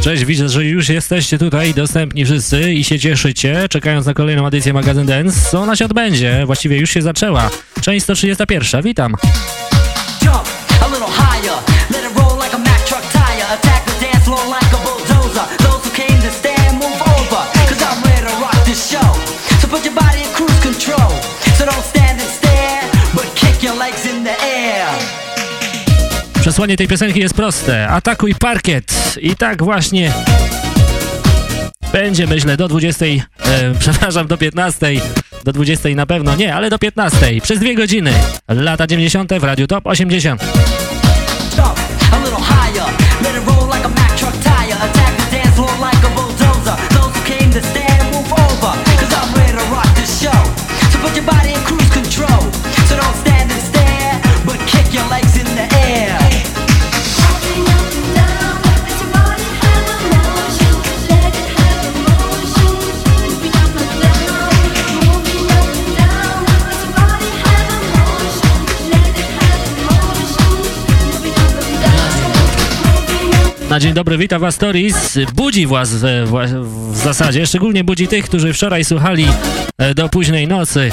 Cześć, widzę, że już jesteście tutaj dostępni wszyscy i się cieszycie, czekając na kolejną edycję Magazyn Dance. Ona się odbędzie, właściwie już się zaczęła. Część 131, witam. Przesłanie tej piosenki jest proste. Atakuj parkiet. I tak właśnie będzie, myślę, do 20, e, przepraszam, do 15, do 20 na pewno nie, ale do 15, przez dwie godziny. Lata 90. w Radiu Top 80. Dzień dobry, witam Was Toris. Budzi Was w, w, w, zasadzie, szczególnie budzi tych, którzy wczoraj słuchali e, do późnej nocy.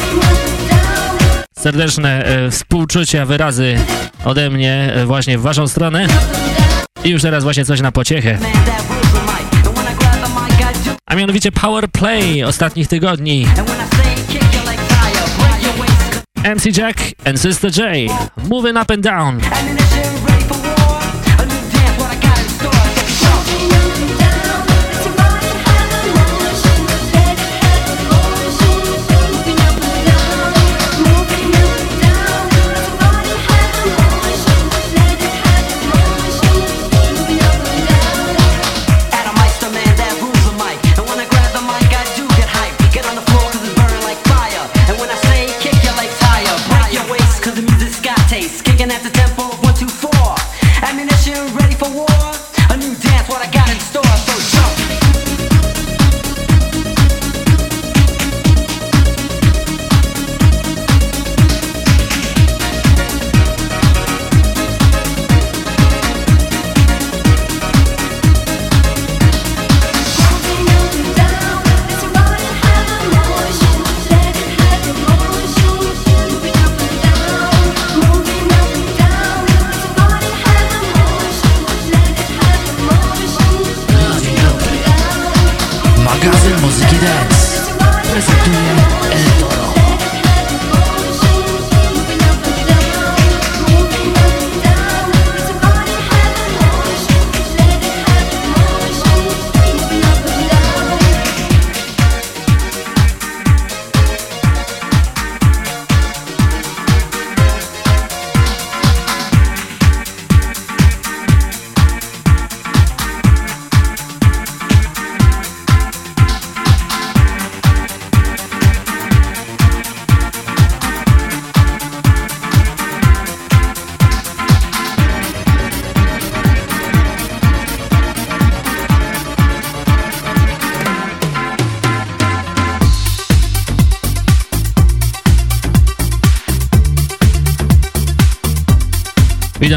Serdeczne e, współczucia, wyrazy ode mnie e, właśnie w Waszą stronę. I już teraz właśnie coś na pociechę. A mianowicie Power Play ostatnich tygodni. MC Jack and Sister J. Moving up and down.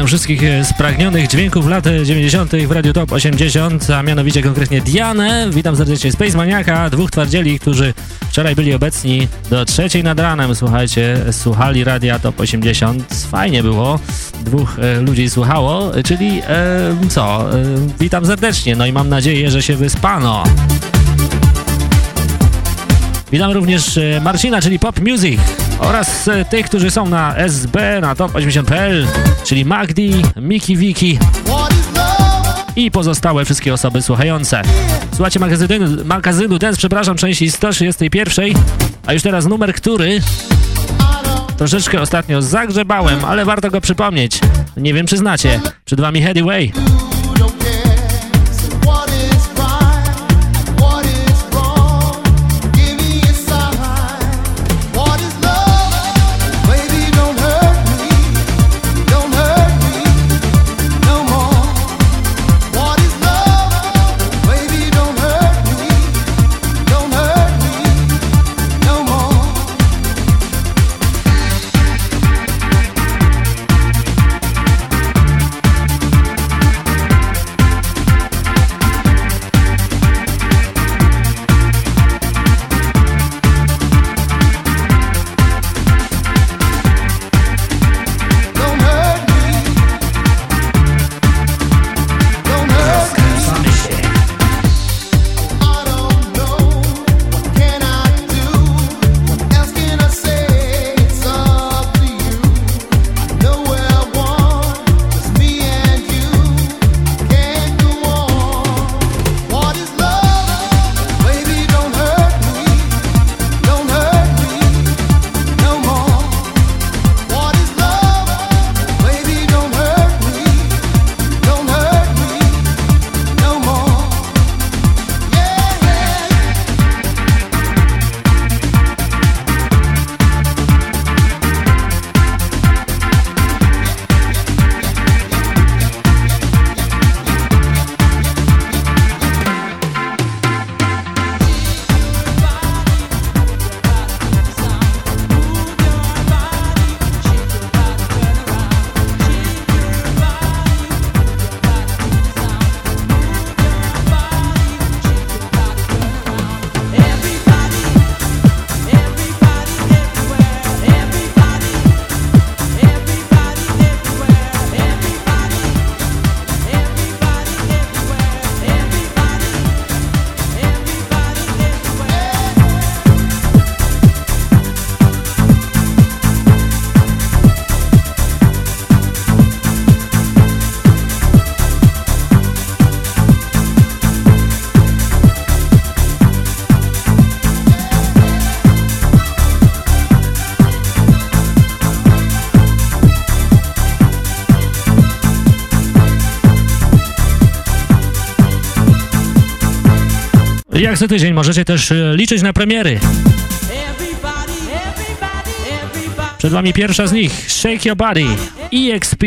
Wszystkich e, spragnionych dźwięków lat 90. w Radio Top 80, a mianowicie konkretnie Dianę. Witam serdecznie Space Maniaka, dwóch twardzieli, którzy wczoraj byli obecni do trzeciej nad ranem. Słuchajcie, słuchali Radia Top 80. Fajnie było. Dwóch e, ludzi słuchało, czyli e, co? E, witam serdecznie, no i mam nadzieję, że się wyspano. Witam również e, Marcina, czyli Pop Music oraz e, tych, którzy są na SB, na top80.pl, czyli Magdi, Miki Wiki i pozostałe wszystkie osoby słuchające. Słuchajcie magazynu, magazynu Dance, przepraszam, części 131, a już teraz numer, który troszeczkę ostatnio zagrzebałem, ale warto go przypomnieć. Nie wiem, czy znacie. Przed wami Headway. Jak co tydzień możecie też e, liczyć na premiery. Przed Wami pierwsza z nich, Shake Your Body, EXP.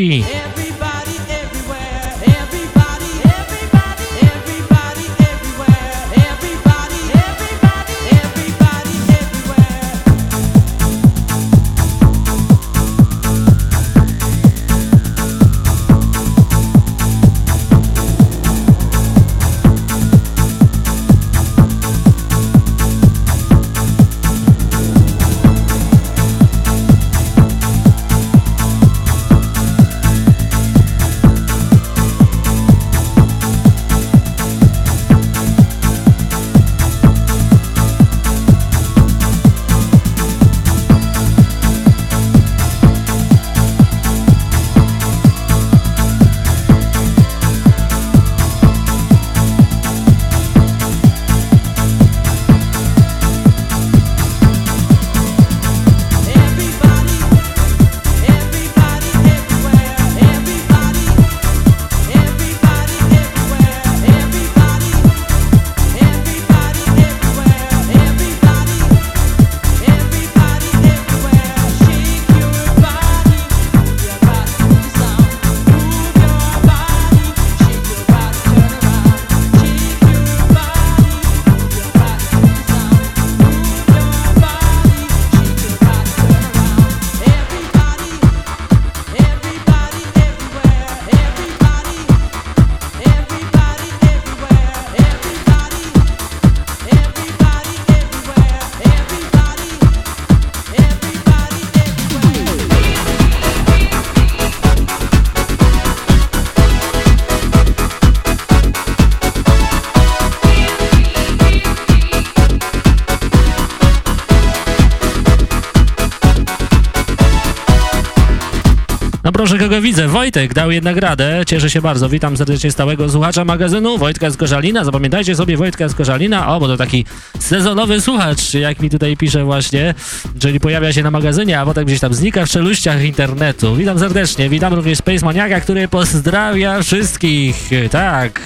Wojtek dał jednak radę. Cieszę się bardzo. Witam serdecznie stałego słuchacza magazynu Wojtka z Koszalina. Zapamiętajcie sobie Wojtka z Koszalina. O, bo to taki sezonowy słuchacz, jak mi tutaj pisze właśnie, czyli pojawia się na magazynie, a potem gdzieś tam znika w czeluściach internetu. Witam serdecznie. Witam również Space Maniaka, który pozdrawia wszystkich, tak,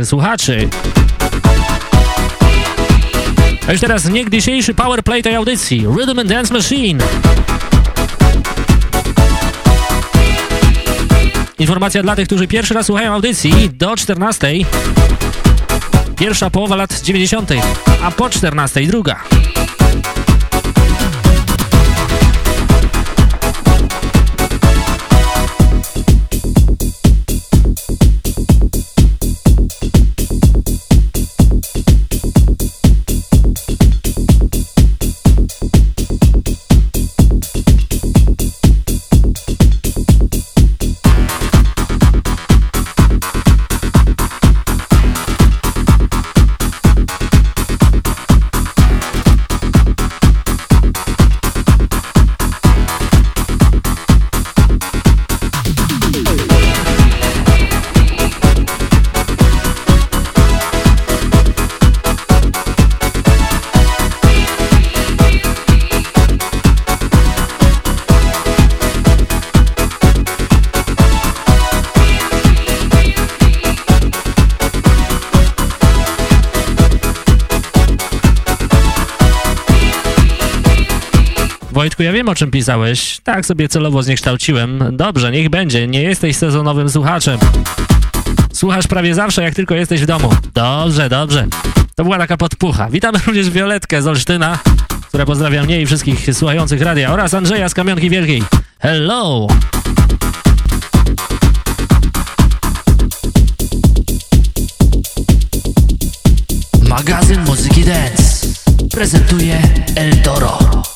e, słuchaczy. A już teraz niegdysiejszy powerplay tej audycji. Rhythm and Dance Machine. Informacja dla tych, którzy pierwszy raz słuchają audycji do 14. Pierwsza połowa lat 90., a po 14 druga. Ja wiem o czym pisałeś. Tak sobie celowo zniekształciłem. Dobrze, niech będzie. Nie jesteś sezonowym słuchaczem. Słuchasz prawie zawsze, jak tylko jesteś w domu. Dobrze, dobrze. To była taka podpucha. Witam również Violetkę z Olsztyna, która pozdrawia mnie i wszystkich słuchających radia oraz Andrzeja z Kamionki Wielkiej. Hello! Magazyn Muzyki Dance prezentuje El Toro.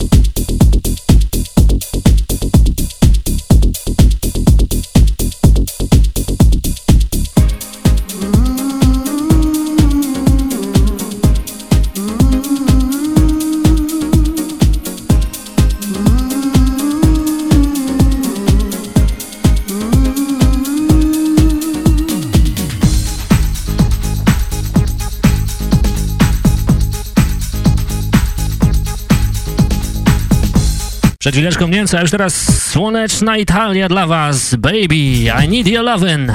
Przed chwileczką Niemcy, a już teraz słoneczna Italia dla was. Baby, I need your lovin'.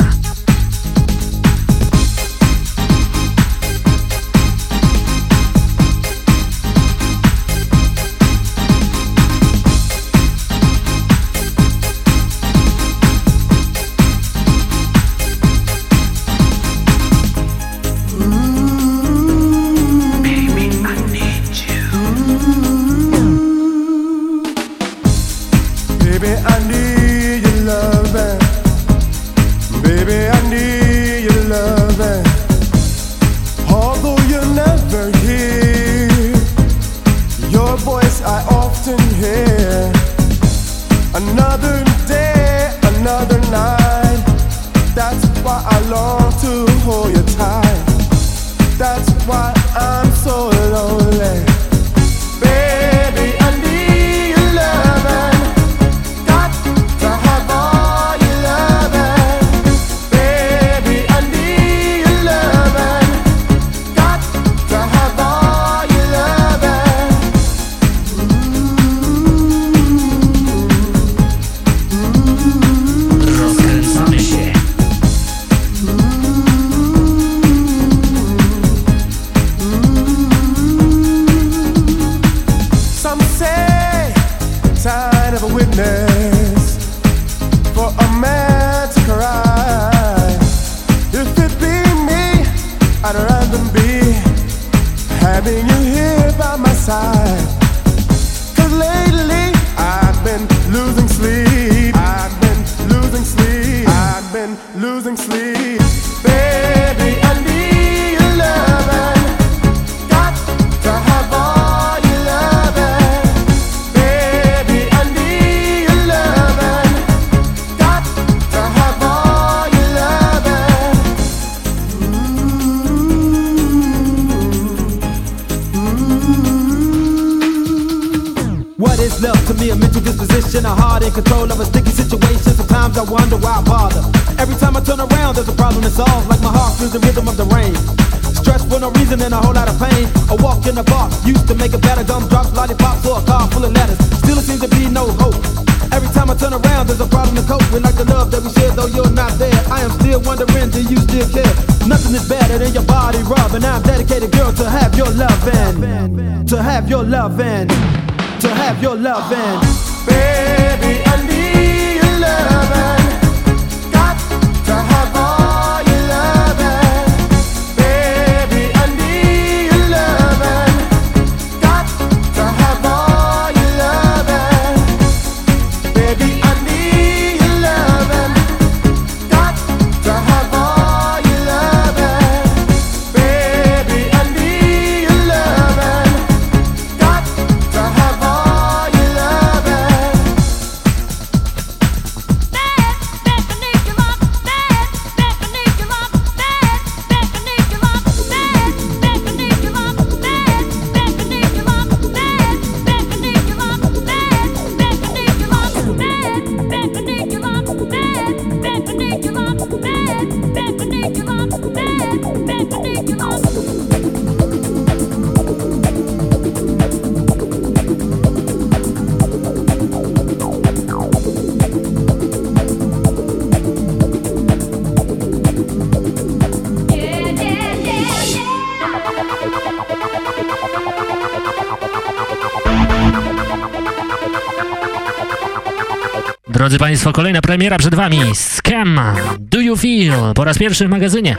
Państwo, kolejna premiera przed Wami. Scam. Do you feel? Po raz pierwszy w magazynie.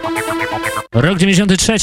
Rok 93.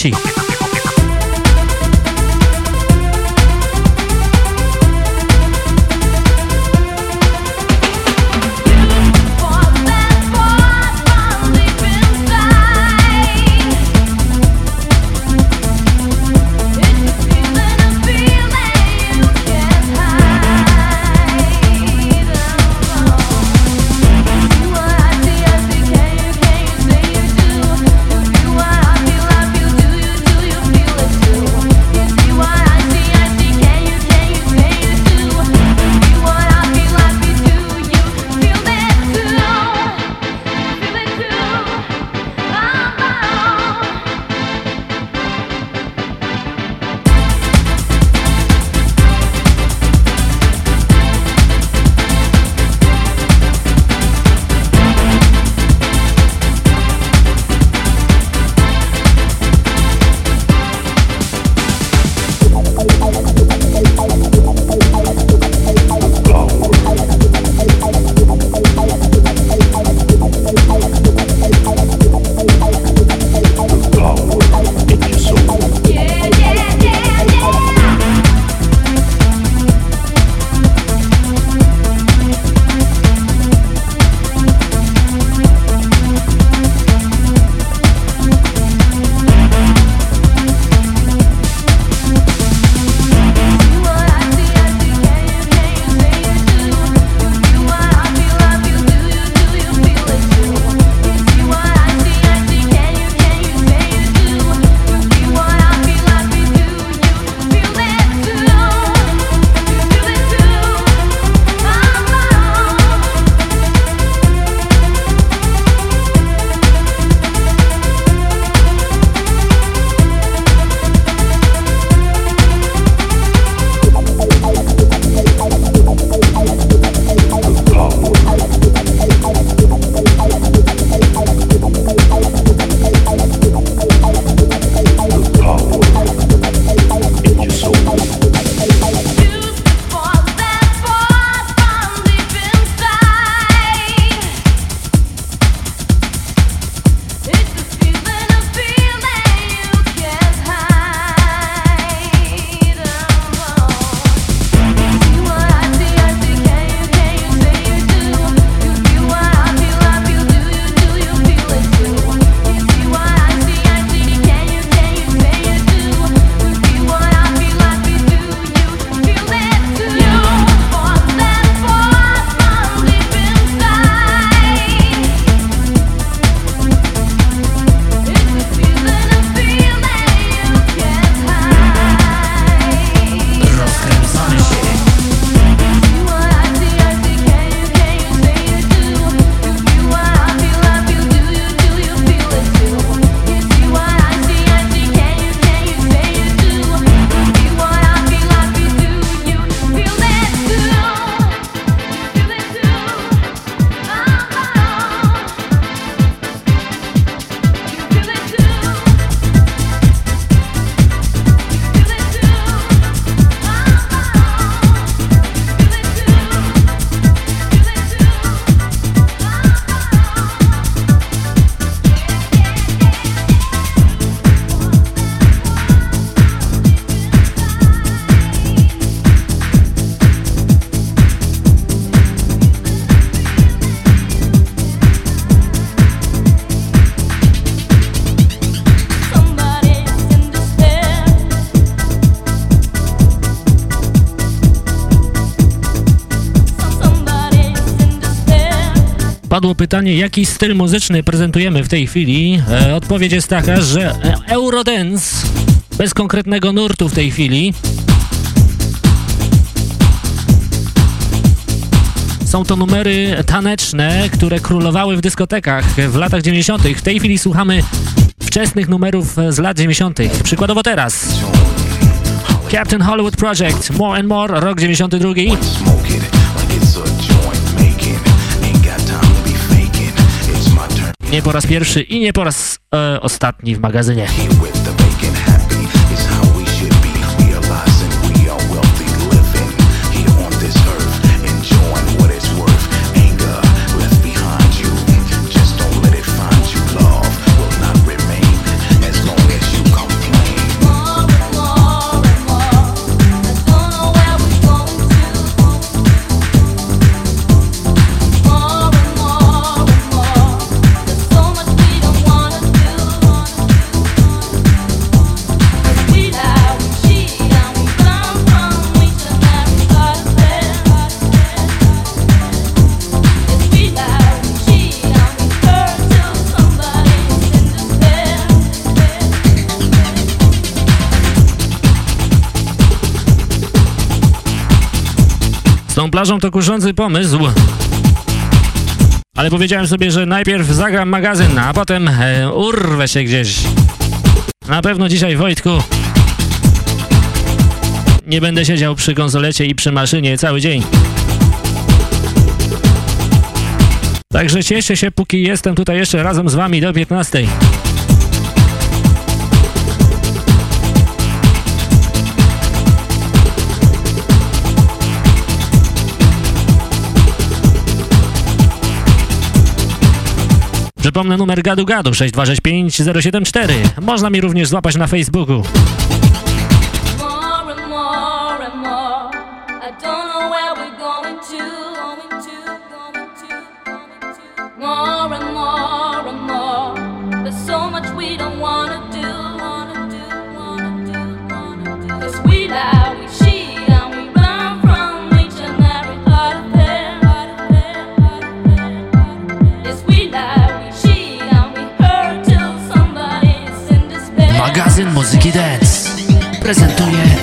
pytanie, jaki styl muzyczny prezentujemy w tej chwili. E, odpowiedź jest taka, że Eurodance, bez konkretnego nurtu w tej chwili. Są to numery taneczne, które królowały w dyskotekach w latach 90. W tej chwili słuchamy wczesnych numerów z lat 90. Przykładowo teraz. Captain Hollywood Project, More and More, rok 92. Nie po raz pierwszy i nie po raz e, ostatni w magazynie. Plażą to kuszący pomysł. Ale powiedziałem sobie, że najpierw zagram magazyn, a potem e, urwę się gdzieś. Na pewno dzisiaj, Wojtku, nie będę siedział przy konsolecie i przy maszynie cały dzień. Także cieszę się, póki jestem tutaj jeszcze razem z wami do 15. Przypomnę numer gadu gadu 6265 074. Można mi również złapać na Facebooku. Muzyki dance prezentuje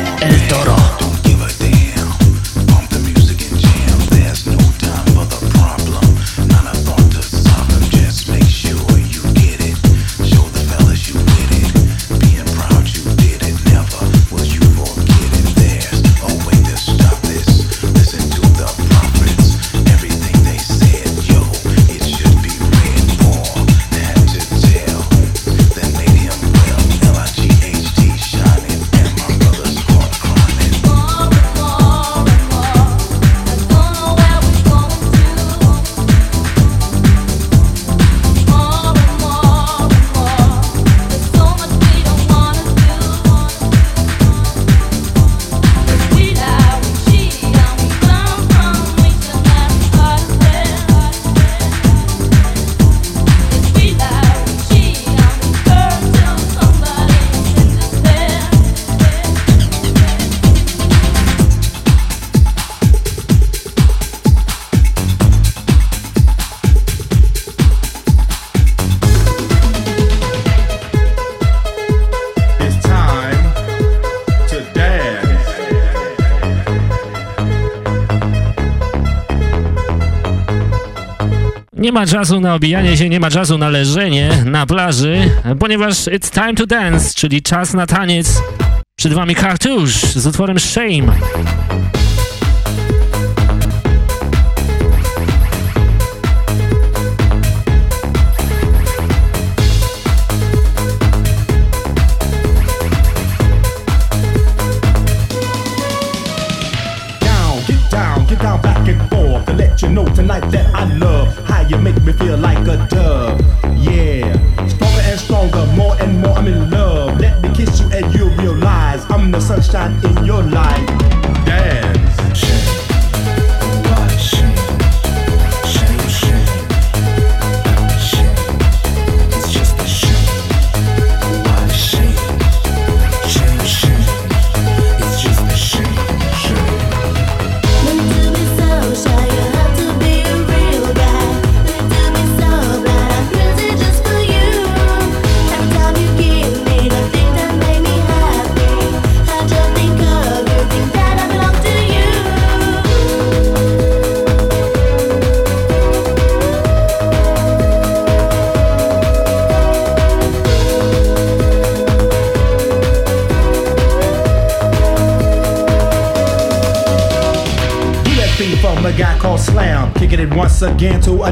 Nie ma czasu na obijanie się, nie ma czasu na leżenie na plaży, ponieważ it's time to dance, czyli czas na taniec. Przed wami Cartouche z utworem Shame.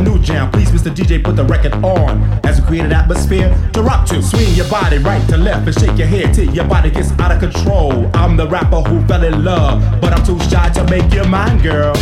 New jam. Please, Mr. DJ, put the record on. As we create an atmosphere to rock to. Swing your body right to left and shake your head till your body gets out of control. I'm the rapper who fell in love, but I'm too shy to make you mine, girl.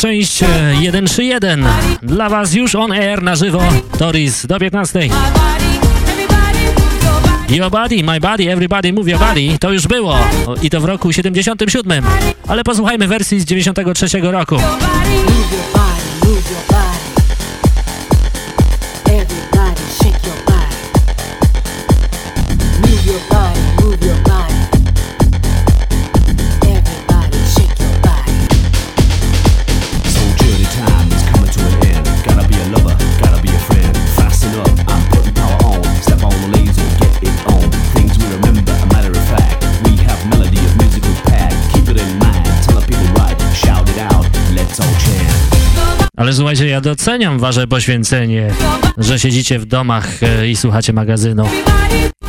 Część 131. E, Dla Was już on air na żywo. Toris do 15. Your body, my body, everybody move your body. To już było. I to w roku 77. Ale posłuchajmy wersji z 93 roku. Słuchajcie, ja doceniam wasze poświęcenie, że siedzicie w domach e, i słuchacie magazynu.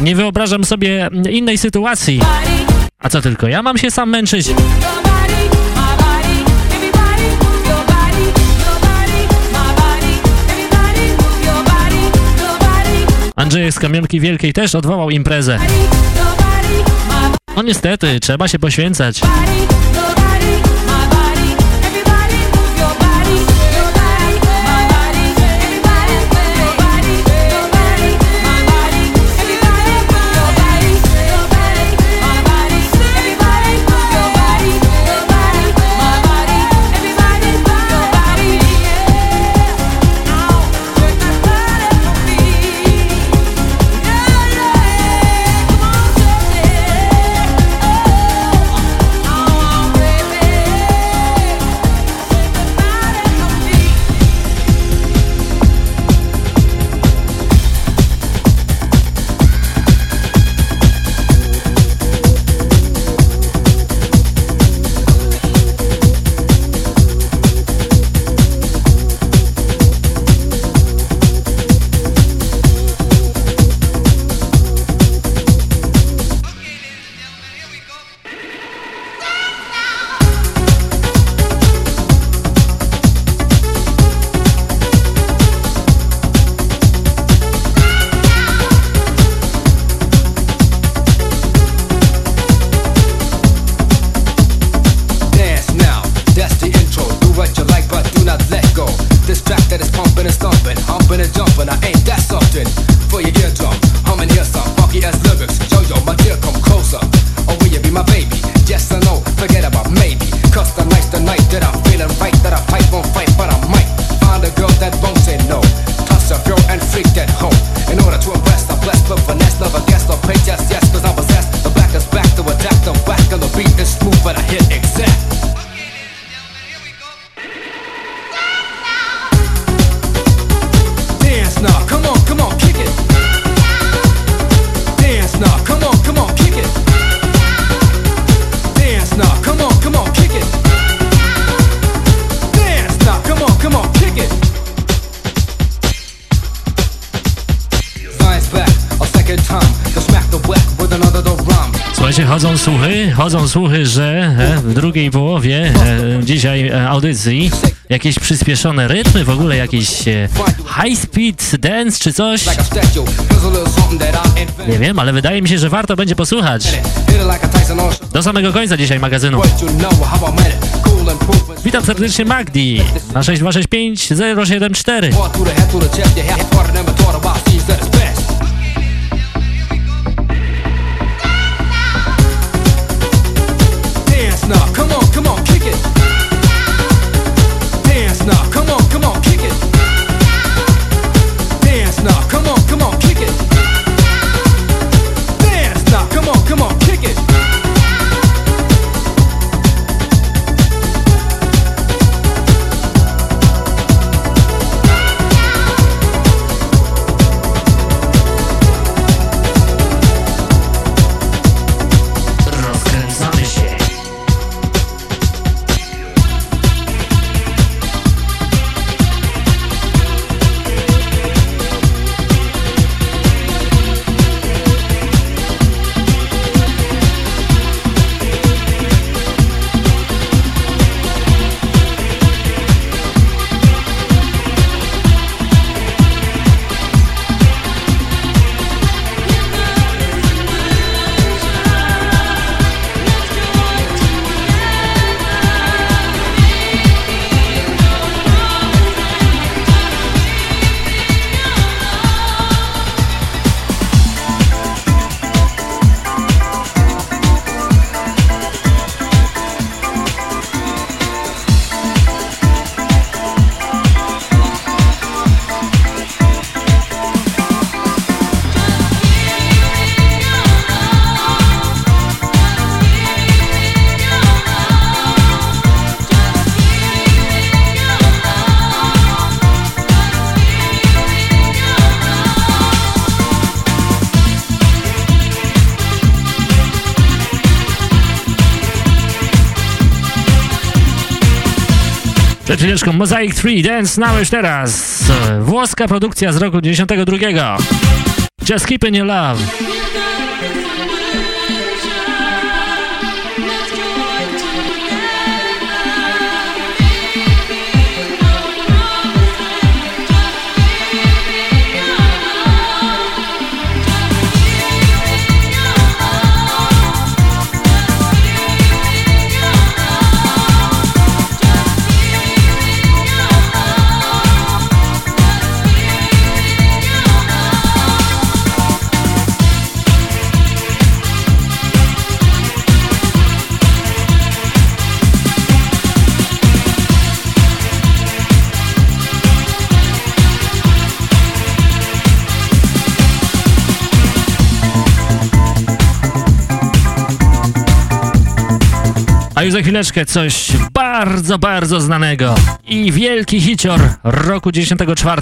Nie wyobrażam sobie innej sytuacji. A co tylko, ja mam się sam męczyć. Andrzej z Kamionki Wielkiej też odwołał imprezę. No niestety, trzeba się poświęcać. Chodzą słuchy, że e, w drugiej połowie e, dzisiaj e, audycji jakieś przyspieszone rytmy, w ogóle jakieś high speed dance czy coś. Nie wiem, ale wydaje mi się, że warto będzie posłuchać. Do samego końca dzisiaj magazynu. Witam serdecznie Magdi na 6265 074. chwileczką Mosaic 3 Dance Now już teraz. Włoska produkcja z roku 92. Just Keeping Your Love. Za chwileczkę coś bardzo, bardzo znanego i wielki hicior roku 94.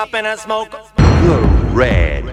pop and I smoke. Red.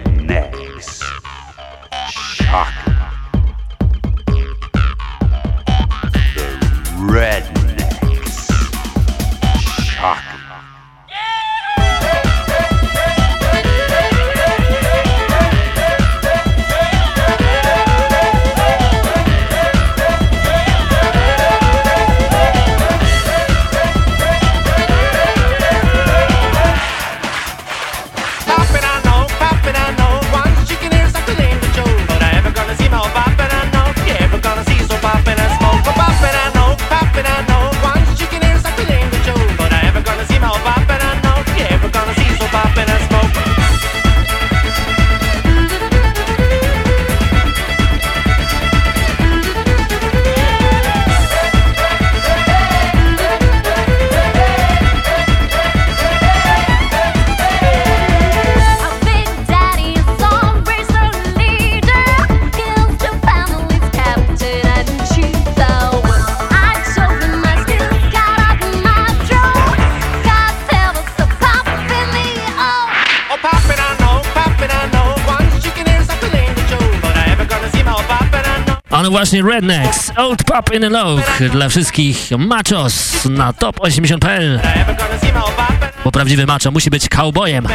właśnie Rednecks, Old Pop in a Low dla wszystkich machos na top80.pl. Bo prawdziwy macho musi być cowboyem.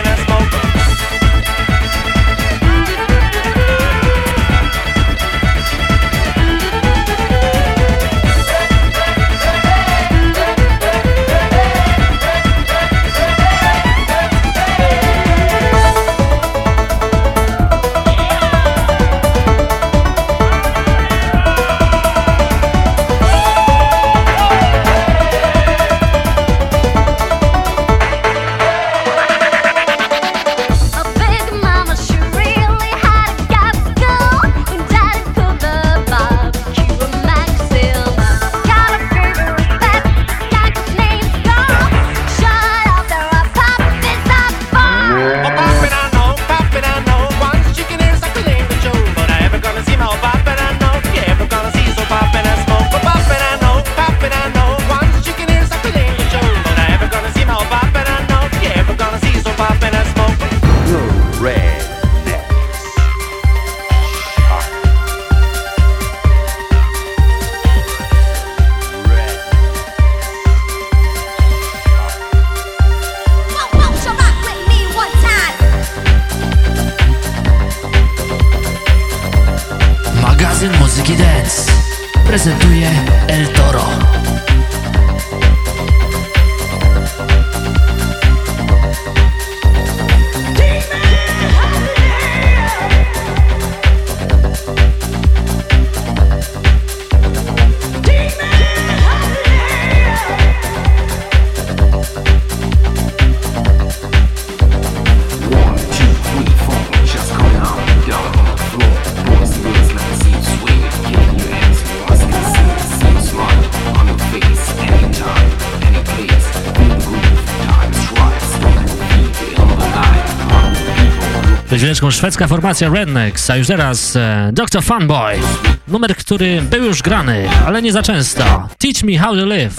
Przed chwileczką szwedzka formacja Rednecks, a już teraz e, Dr. Funboy. Numer, który był już grany, ale nie za często. Teach me how to live.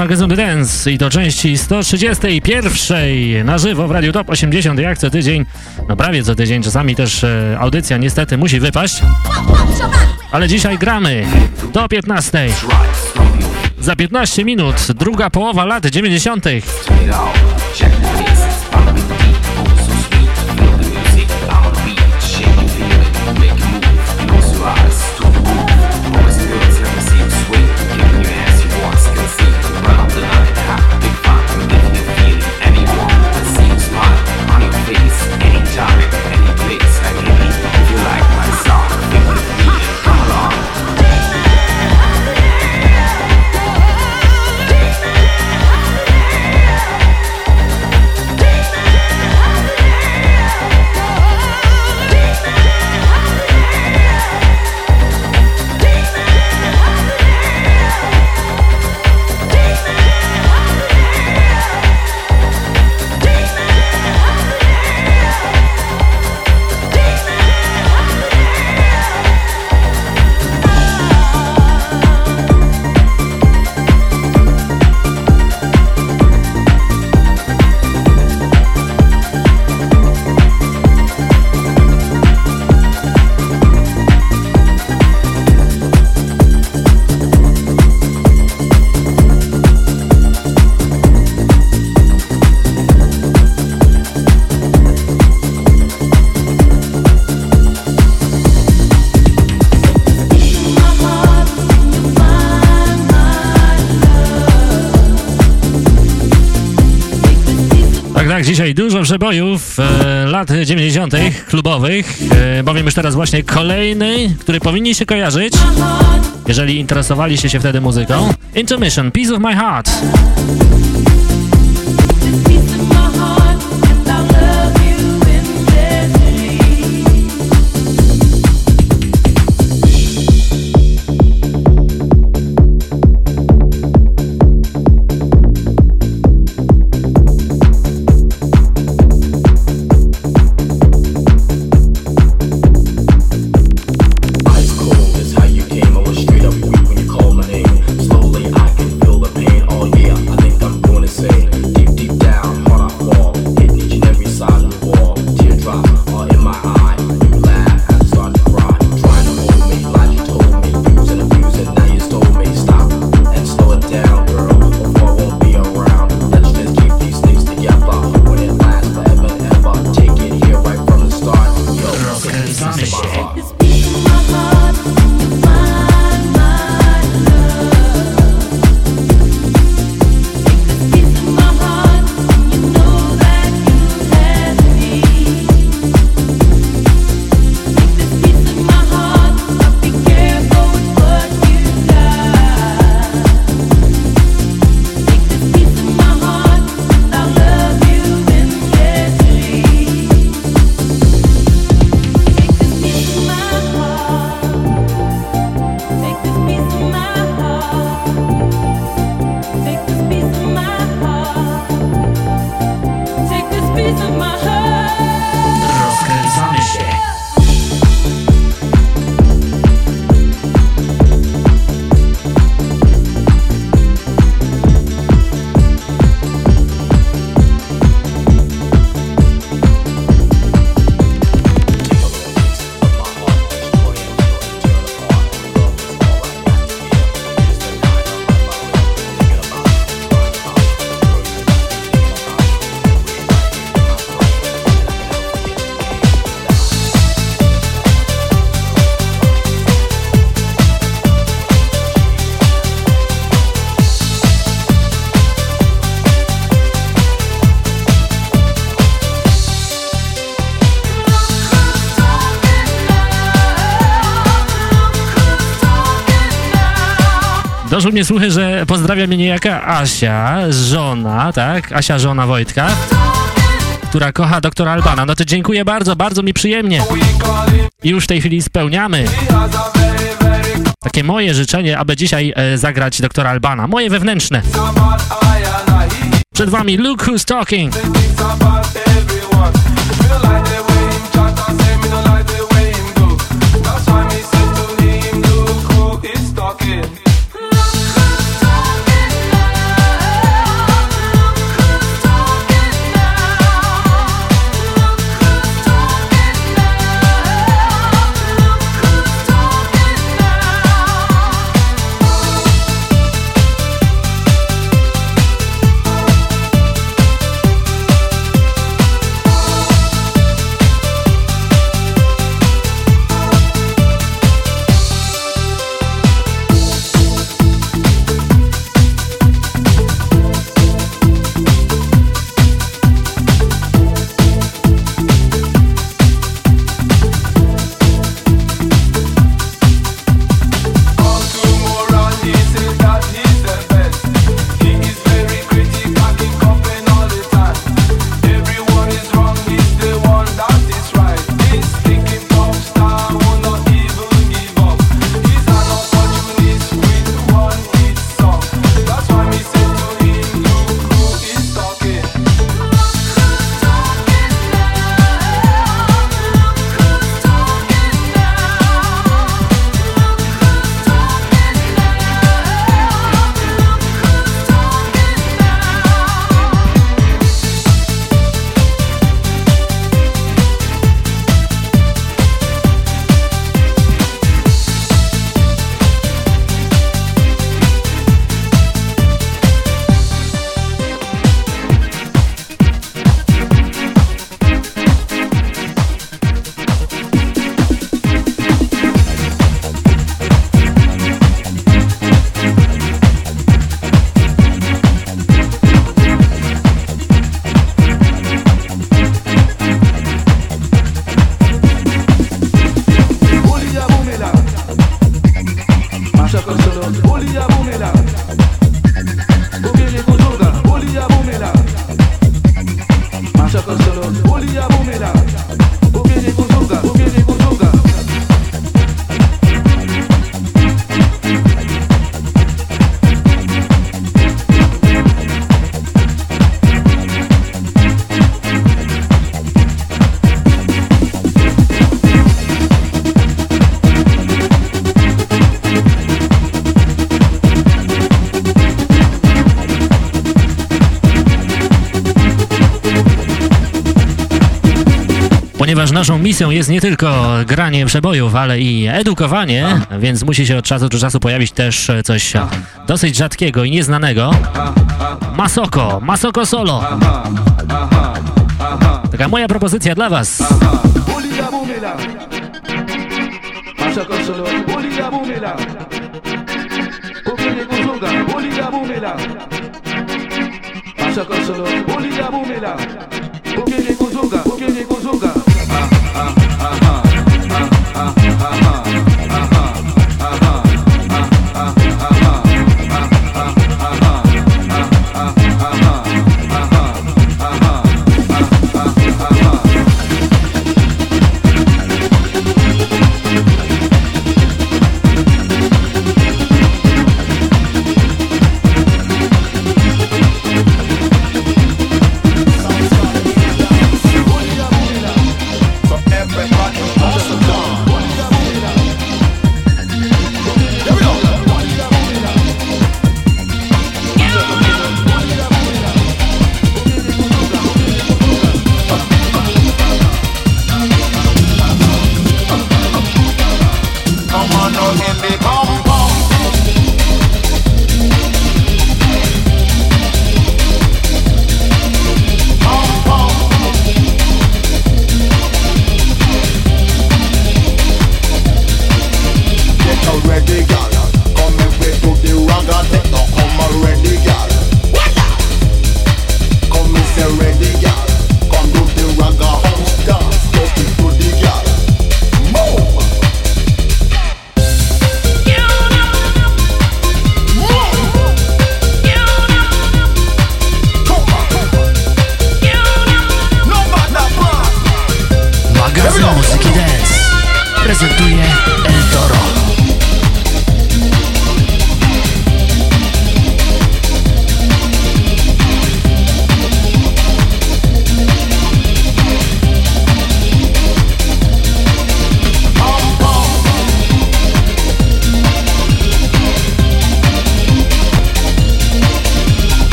Magazynu Dance i do części 131 na żywo w Radiu Top 80 jak co tydzień, no prawie co tydzień, czasami też e, audycja niestety musi wypaść, ale dzisiaj gramy do 15. Right, stomp your Za 15 minut, druga połowa lat 90. Tak, dzisiaj dużo przebojów e, lat 90. klubowych, e, bowiem już teraz właśnie kolejny, który powinniście kojarzyć, jeżeli interesowaliście się wtedy muzyką. Intermission, Piece of My Heart. Mnie słuchy, że pozdrawia mnie niejaka Asia, żona, tak? Asia, żona Wojtka, która kocha doktora Albana. No to dziękuję bardzo, bardzo mi przyjemnie. I już w tej chwili spełniamy takie moje życzenie, aby dzisiaj e, zagrać doktora Albana. Moje wewnętrzne. Przed wami Look Who's. Talking. misją jest nie tylko granie przebojów, ale i edukowanie, więc musi się od czasu do czasu pojawić też coś dosyć rzadkiego i nieznanego. Masoko, Masoko Solo. Taka moja propozycja dla Was. Masoko Solo,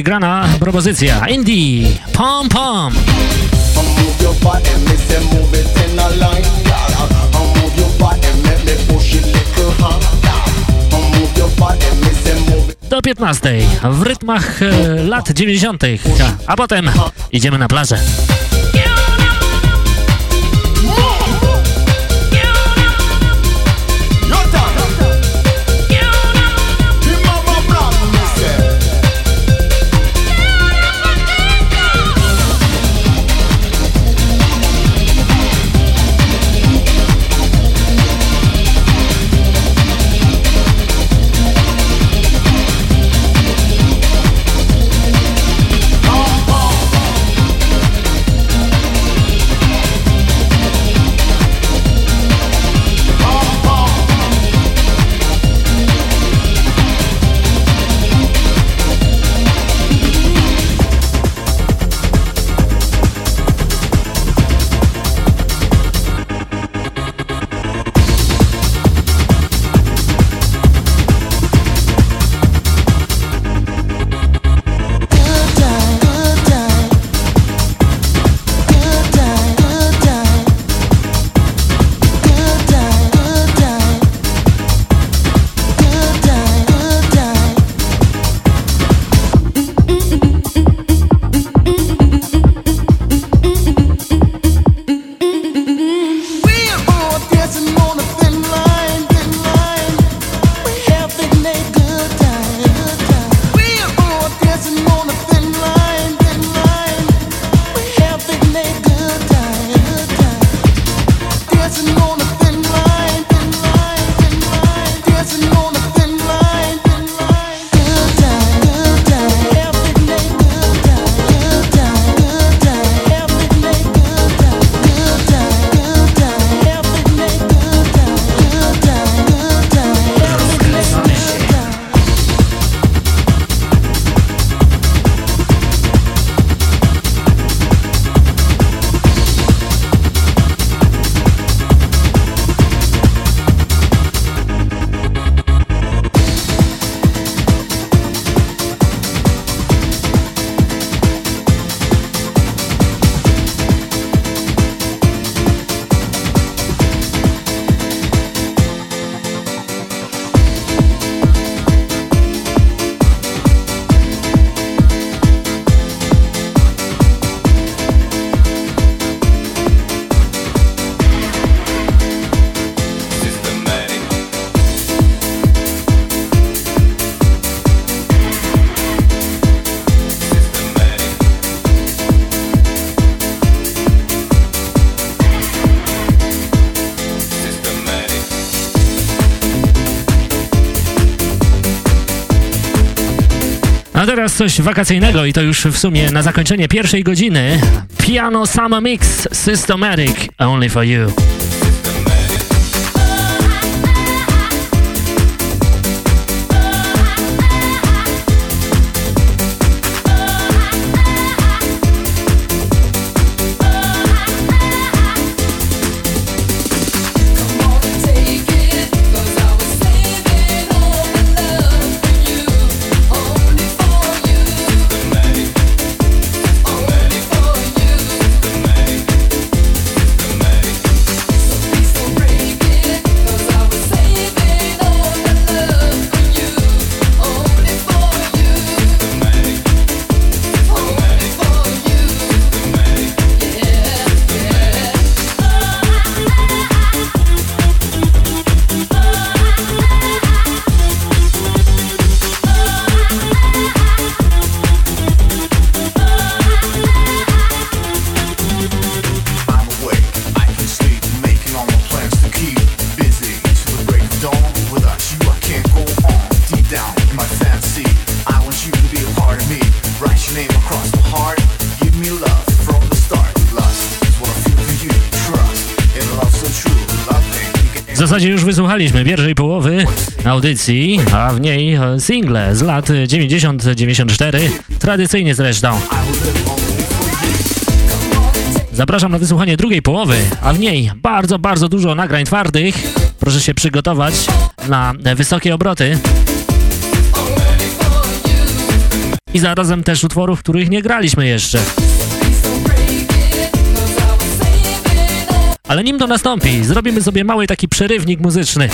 najbardziej grana propozycja Indie Pom Pom do 15 w rytmach e, lat 90., a potem idziemy na plażę. teraz coś wakacyjnego i to już w sumie na zakończenie pierwszej godziny. Piano Summer Mix Systematic Only For You. Słuchaliśmy pierwszej połowy audycji, a w niej e, single z lat 90-94, tradycyjnie zresztą. Zapraszam na wysłuchanie drugiej połowy, a w niej bardzo, bardzo dużo nagrań twardych. Proszę się przygotować na wysokie obroty. I zarazem też utworów, których nie graliśmy jeszcze. Ale nim to nastąpi, zrobimy sobie mały taki przerywnik muzyczny.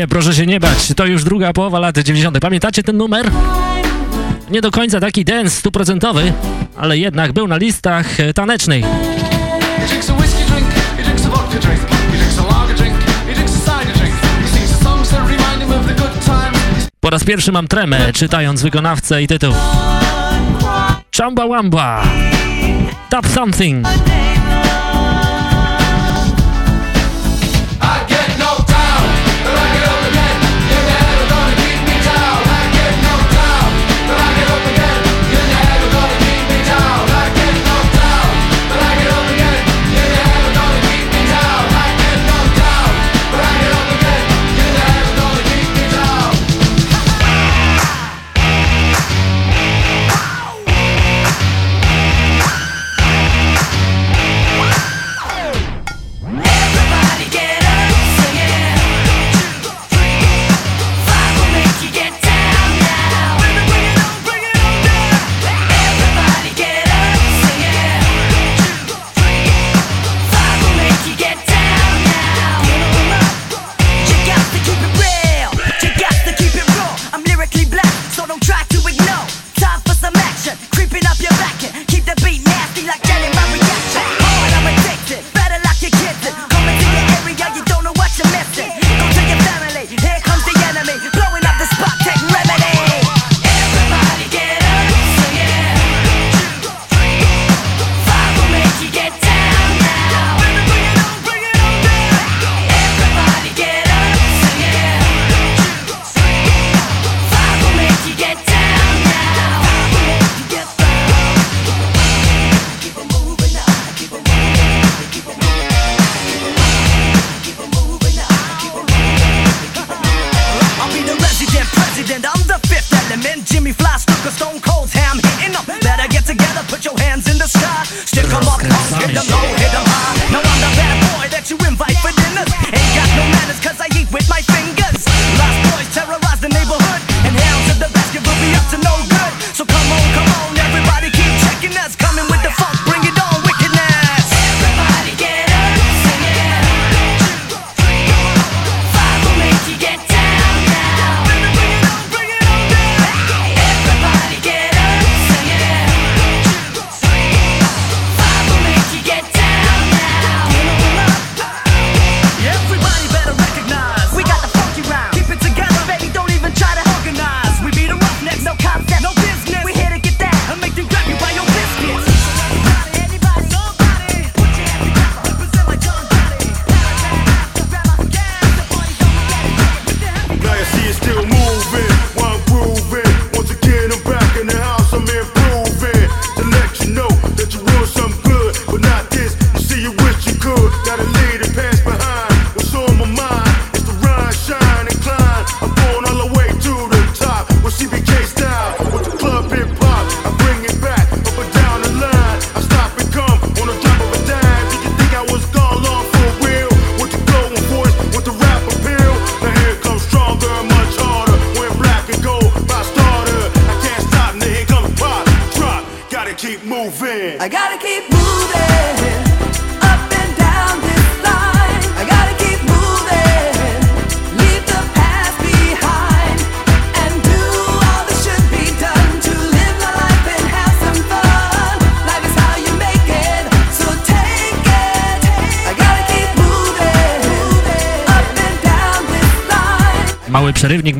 Nie, proszę się nie bać, to już druga połowa lat 90. Pamiętacie ten numer? Nie do końca taki dance stuprocentowy, ale jednak był na listach e, tanecznej. Po raz pierwszy mam tremę, czytając wykonawcę i tytuł. Chamba Wamba. Tap Something.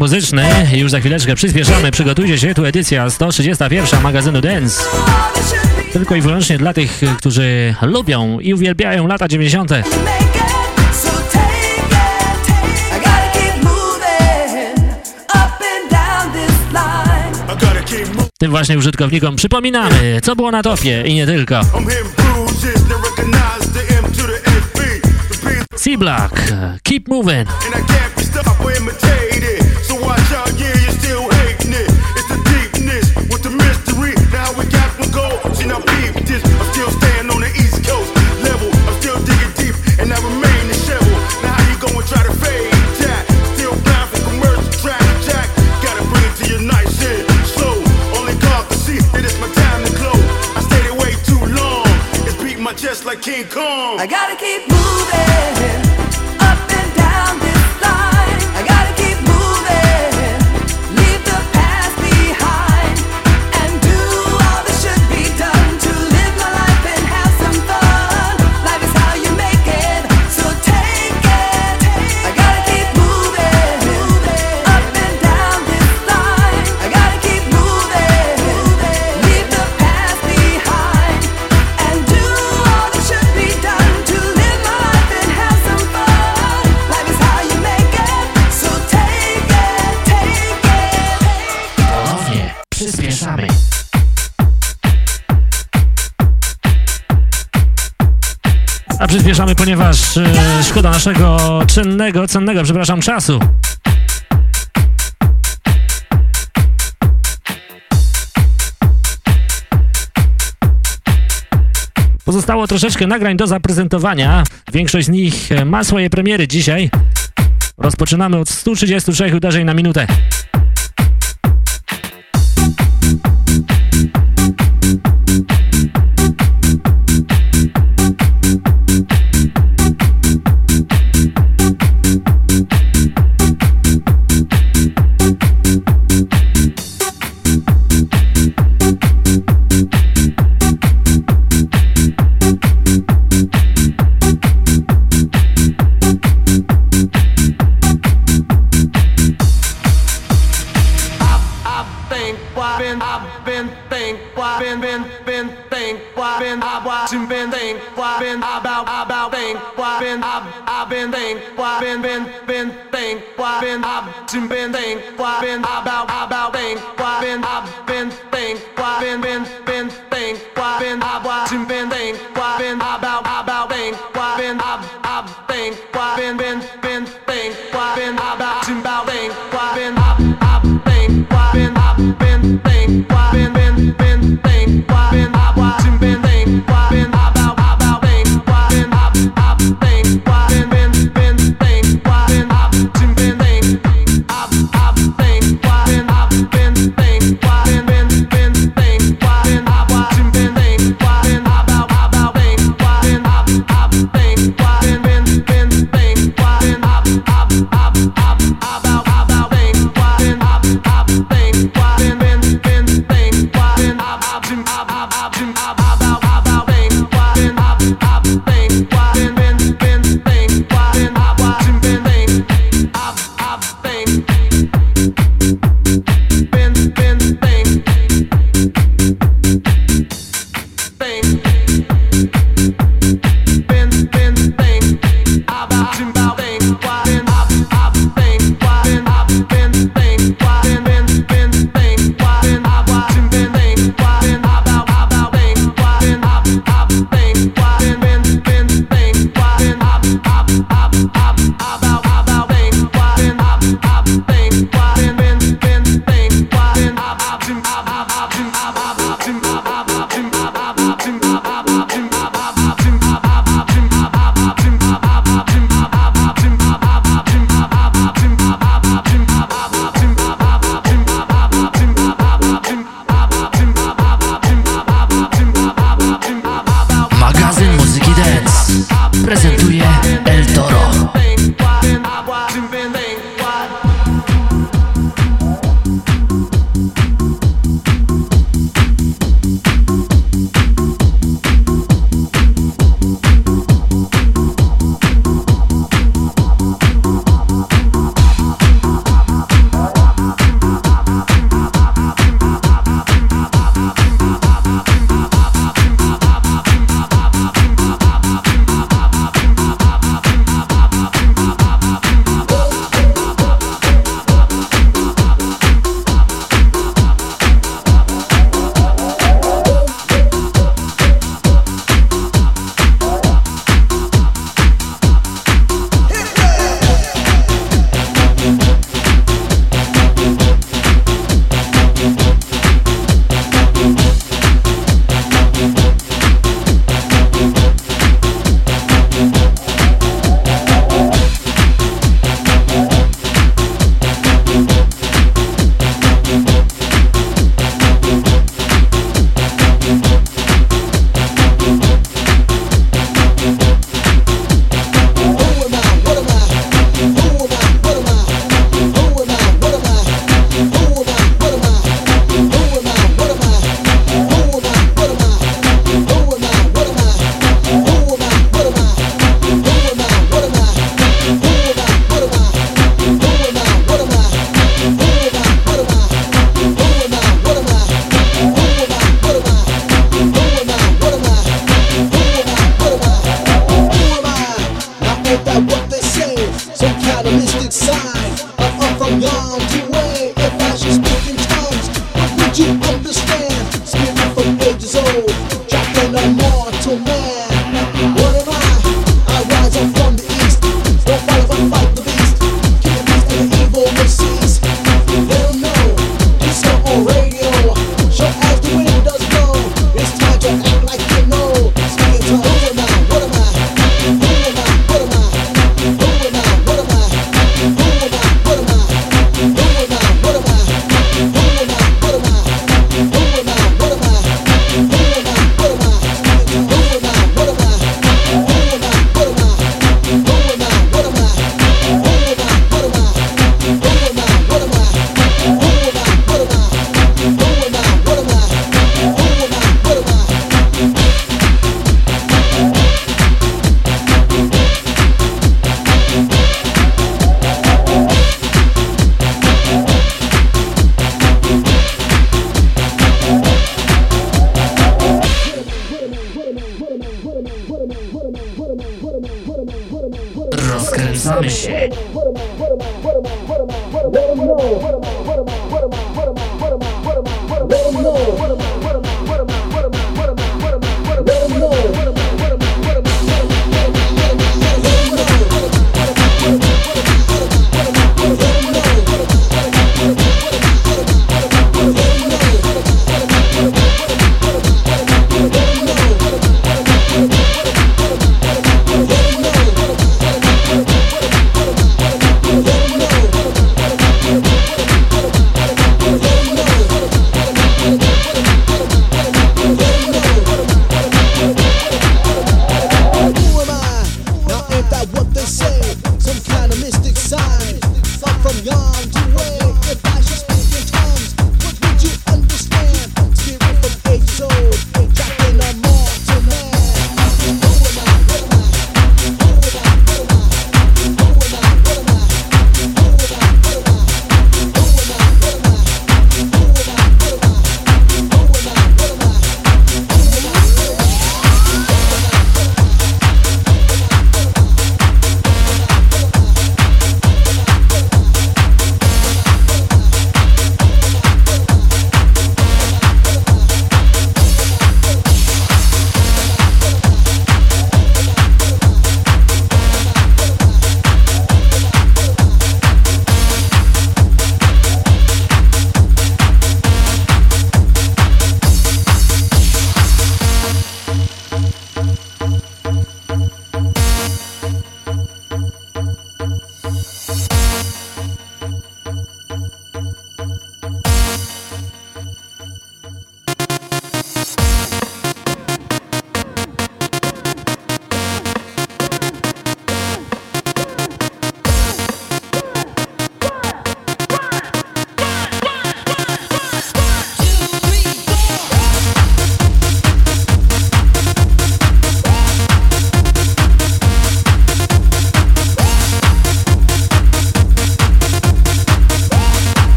muzyczny. Już za chwileczkę przyspieszamy, przygotujcie się, tu edycja 131 magazynu Dance. Tylko i wyłącznie dla tych, którzy lubią i uwielbiają lata 90. Tym właśnie użytkownikom przypominamy, co było na topie i nie tylko. C-Block, keep moving. come. I gotta keep moving. przyspieszamy, ponieważ e, szkoda naszego czynnego, cennego, przepraszam, czasu. Pozostało troszeczkę nagrań do zaprezentowania. Większość z nich e, ma swoje premiery dzisiaj. Rozpoczynamy od 133 uderzeń na minutę. been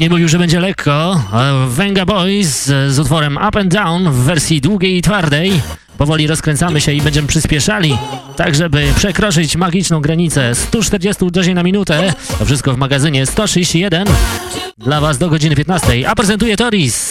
Nie mówił, że będzie lekko. Venga Boys z utworem Up and Down w wersji długiej i twardej. Powoli rozkręcamy się i będziemy przyspieszali, tak żeby przekroczyć magiczną granicę 140 uderzeń na minutę. To wszystko w magazynie 131. Dla Was do godziny 15. A prezentuje Toris.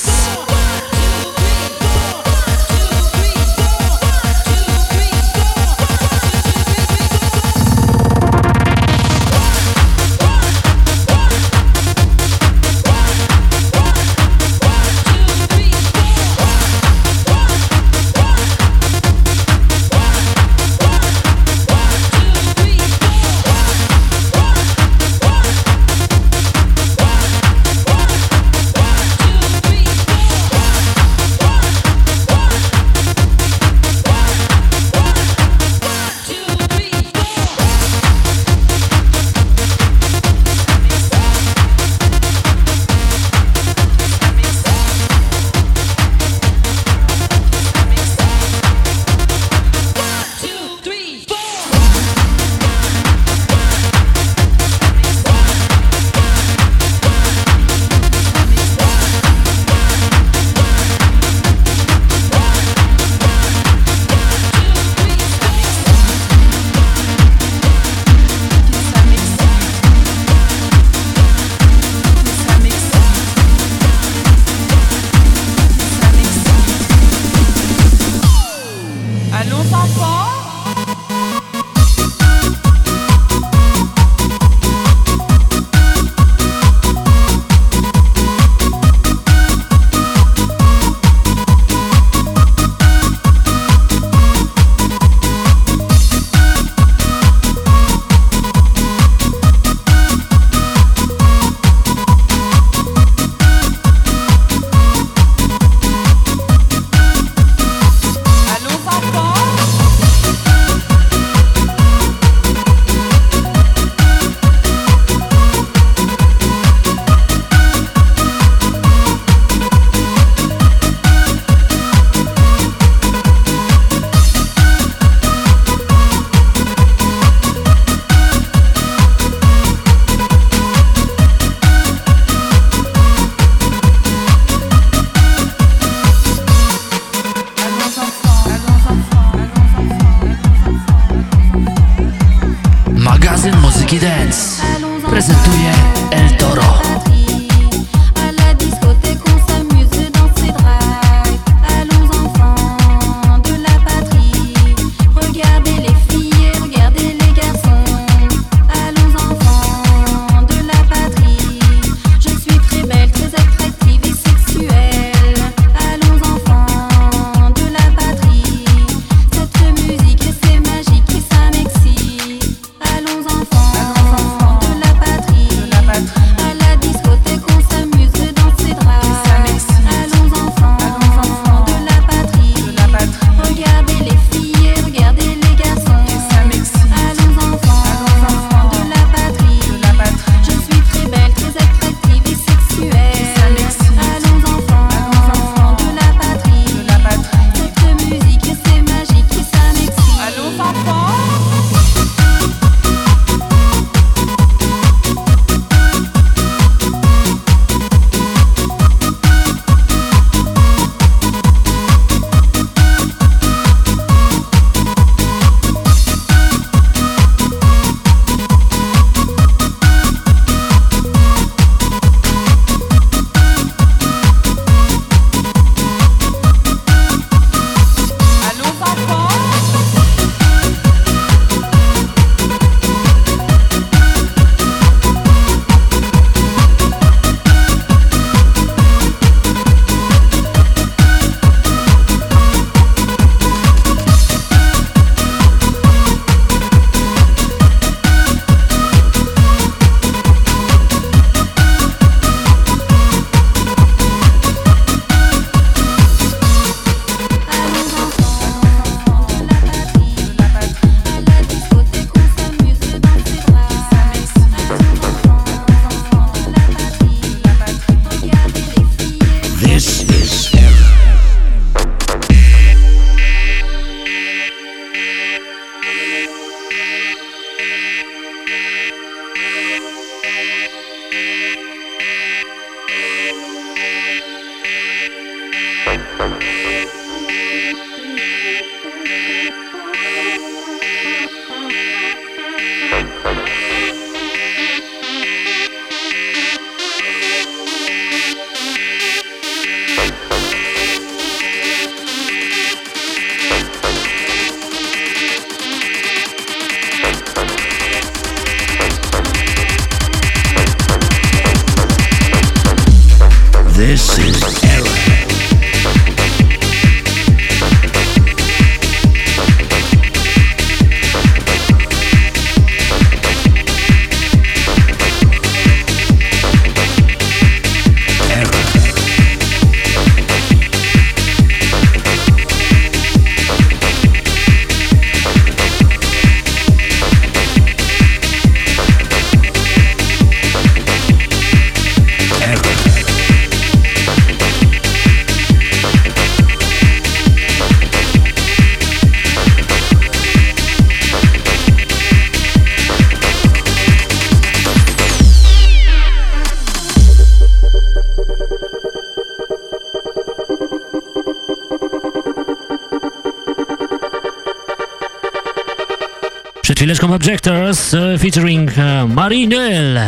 Chwileczką Objectors e, featuring e, Marie Noël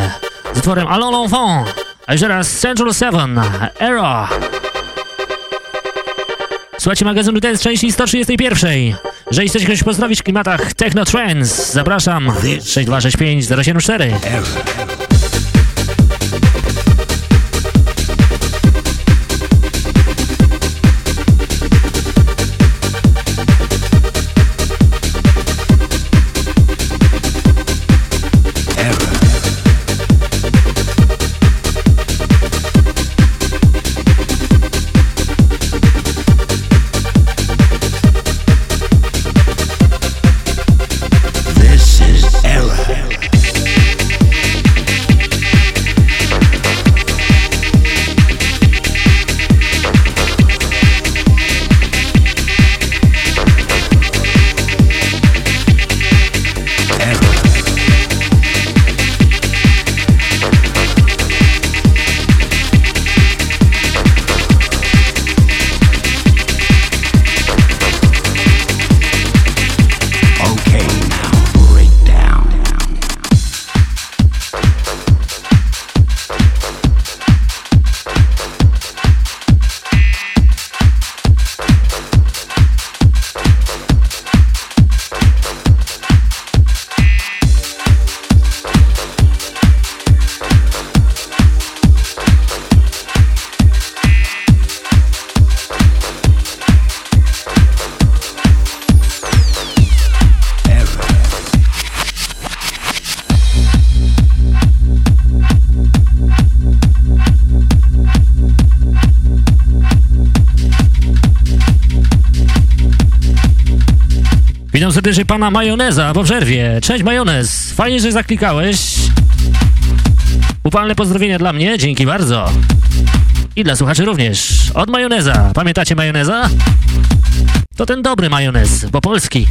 z utworem Allons l'enfant. A już teraz Central 7, Era. Słuchajcie magazynu Dance części 131. Jeżeli chcecie kogoś pozdrowić w klimatach Techno Trends, zapraszam 6265 074. Pana Majoneza po przerwie. Cześć Majonez, fajnie, że zaklikałeś. Upalne pozdrowienia dla mnie, dzięki bardzo. I dla słuchaczy również. Od Majoneza. Pamiętacie Majoneza? To ten dobry majonez, bo polski.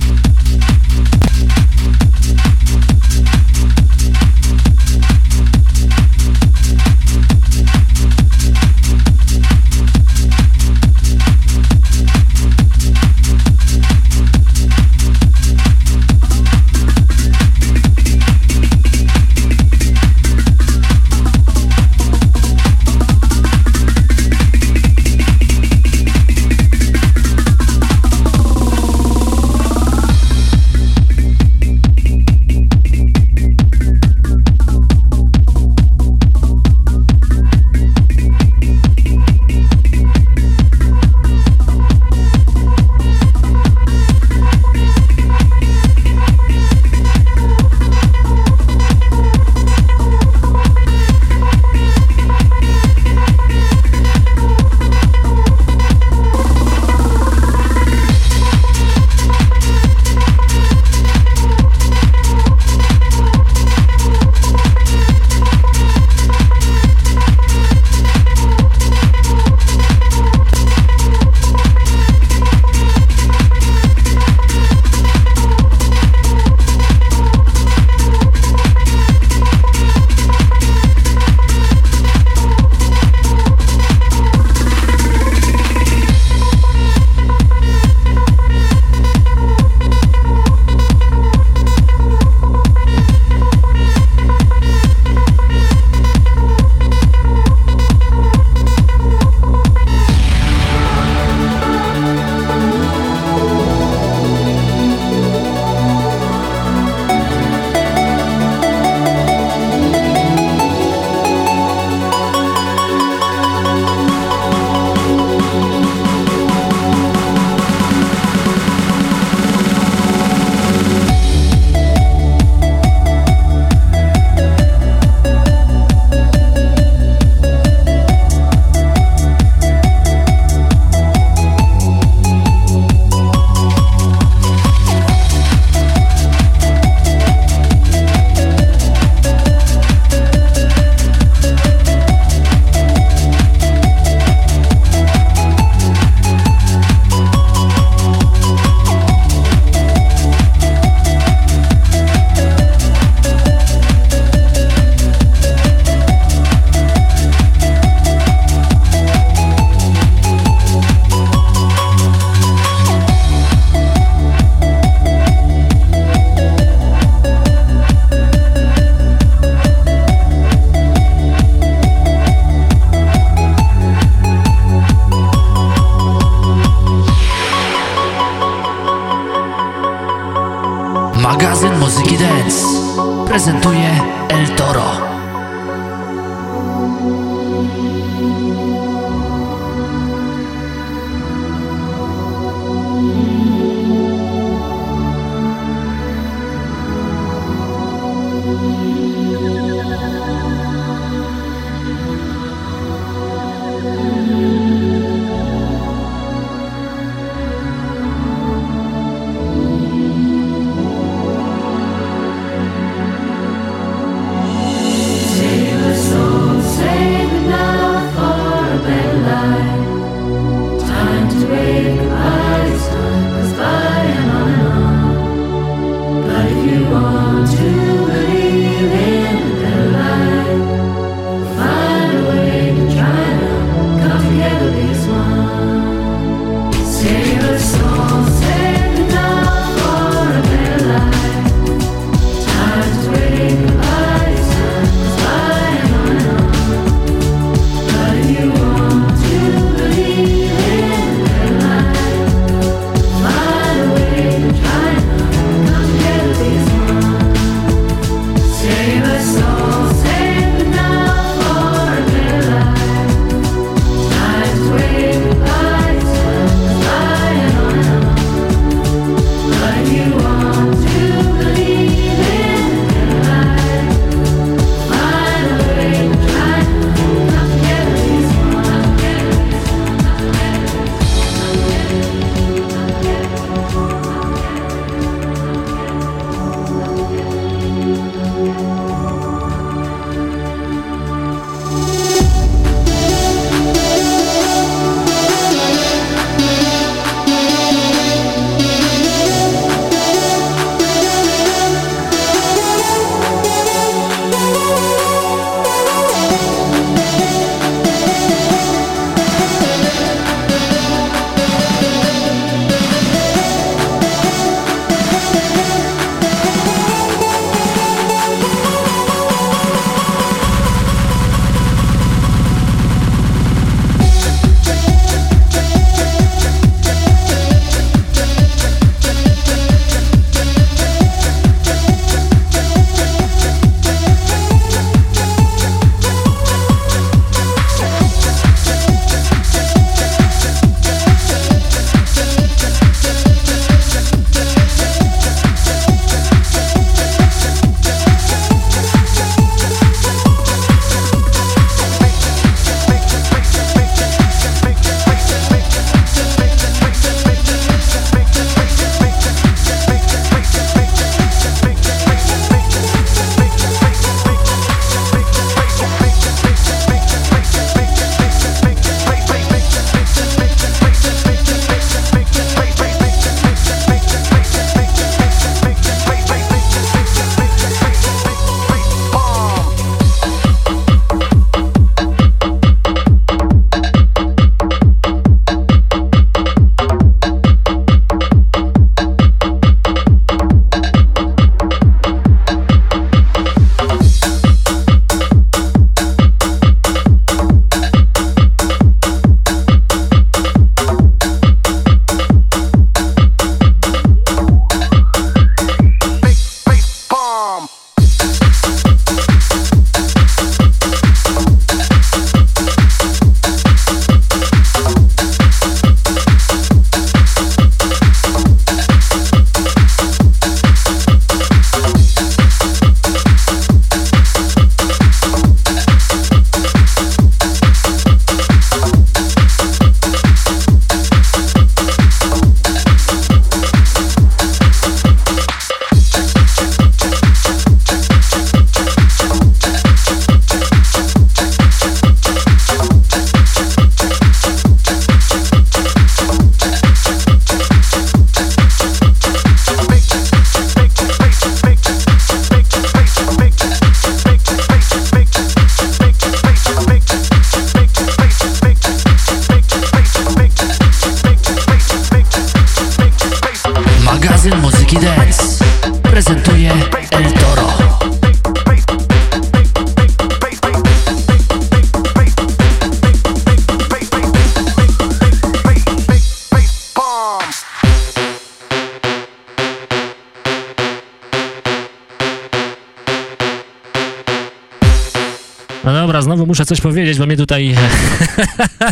Coś powiedzieć, bo mnie tutaj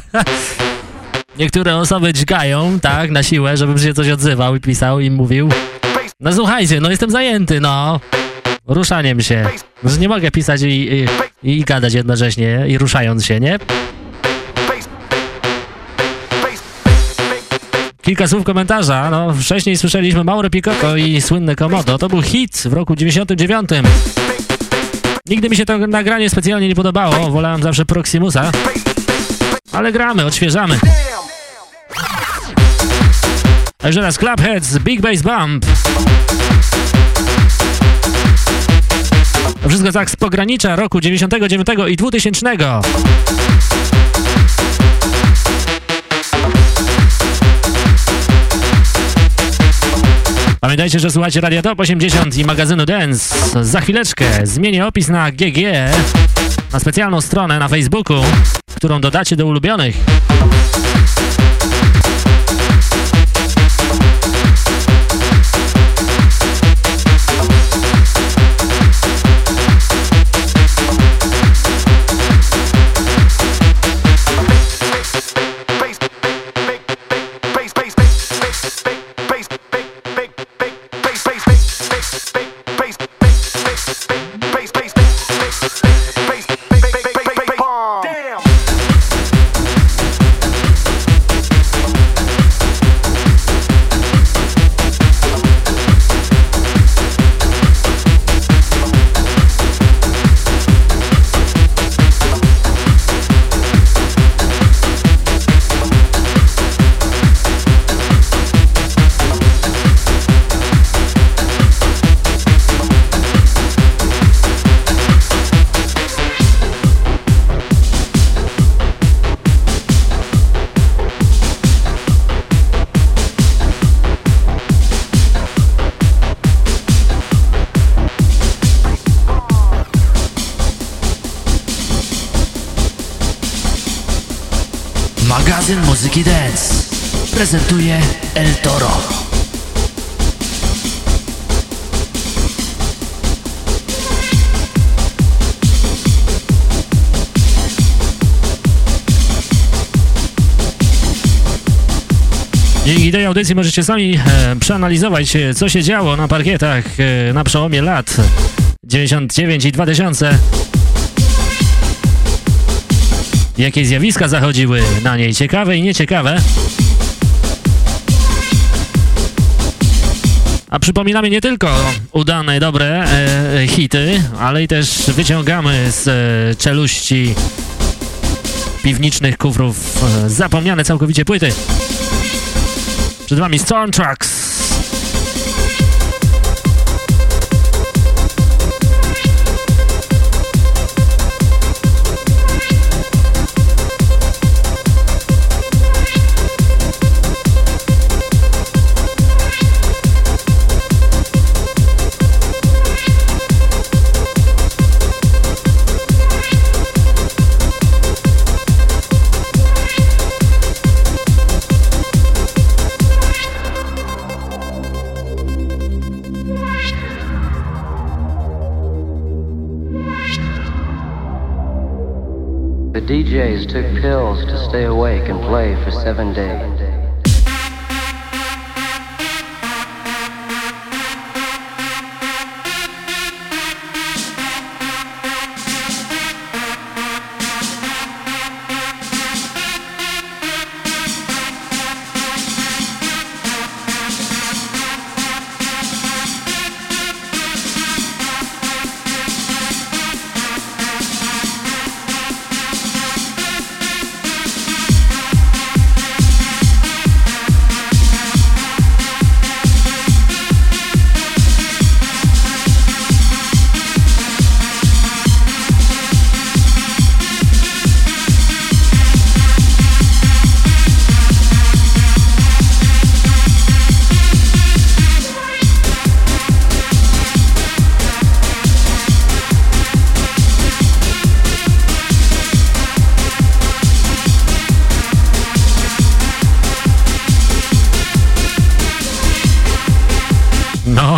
niektóre osoby dźgają, tak, na siłę, żebym się coś odzywał i pisał i mówił. No słuchajcie, no jestem zajęty, no. Ruszaniem się. No, nie mogę pisać i, i, i gadać jednocześnie i ruszając się, nie? Kilka słów komentarza. No, wcześniej słyszeliśmy Mauro Picotto i słynne Komodo. To był hit w roku 99. Nigdy mi się to nagranie specjalnie nie podobało. Wolałem zawsze Proximusa. Ale gramy, odświeżamy. A jeszcze raz Clubheads, Big Bass Bump. Wszystko tak z pogranicza roku 99 i 2000. Pamiętajcie, że słuchacie Radia Top 80 i magazynu Dance. Za chwileczkę zmienię opis na GG, na specjalną stronę na Facebooku, którą dodacie do ulubionych. Audycji możecie sami e, przeanalizować, e, co się działo na parkietach e, na przełomie lat 99 i 2000. Jakie zjawiska zachodziły na niej, ciekawe i nieciekawe. A przypominamy nie tylko udane, dobre e, hity, ale i też wyciągamy z e, czeluści piwniczych kufrów e, zapomniane całkowicie płyty. Przed wami Storm Trucks. Took pills to stay awake and play for seven days.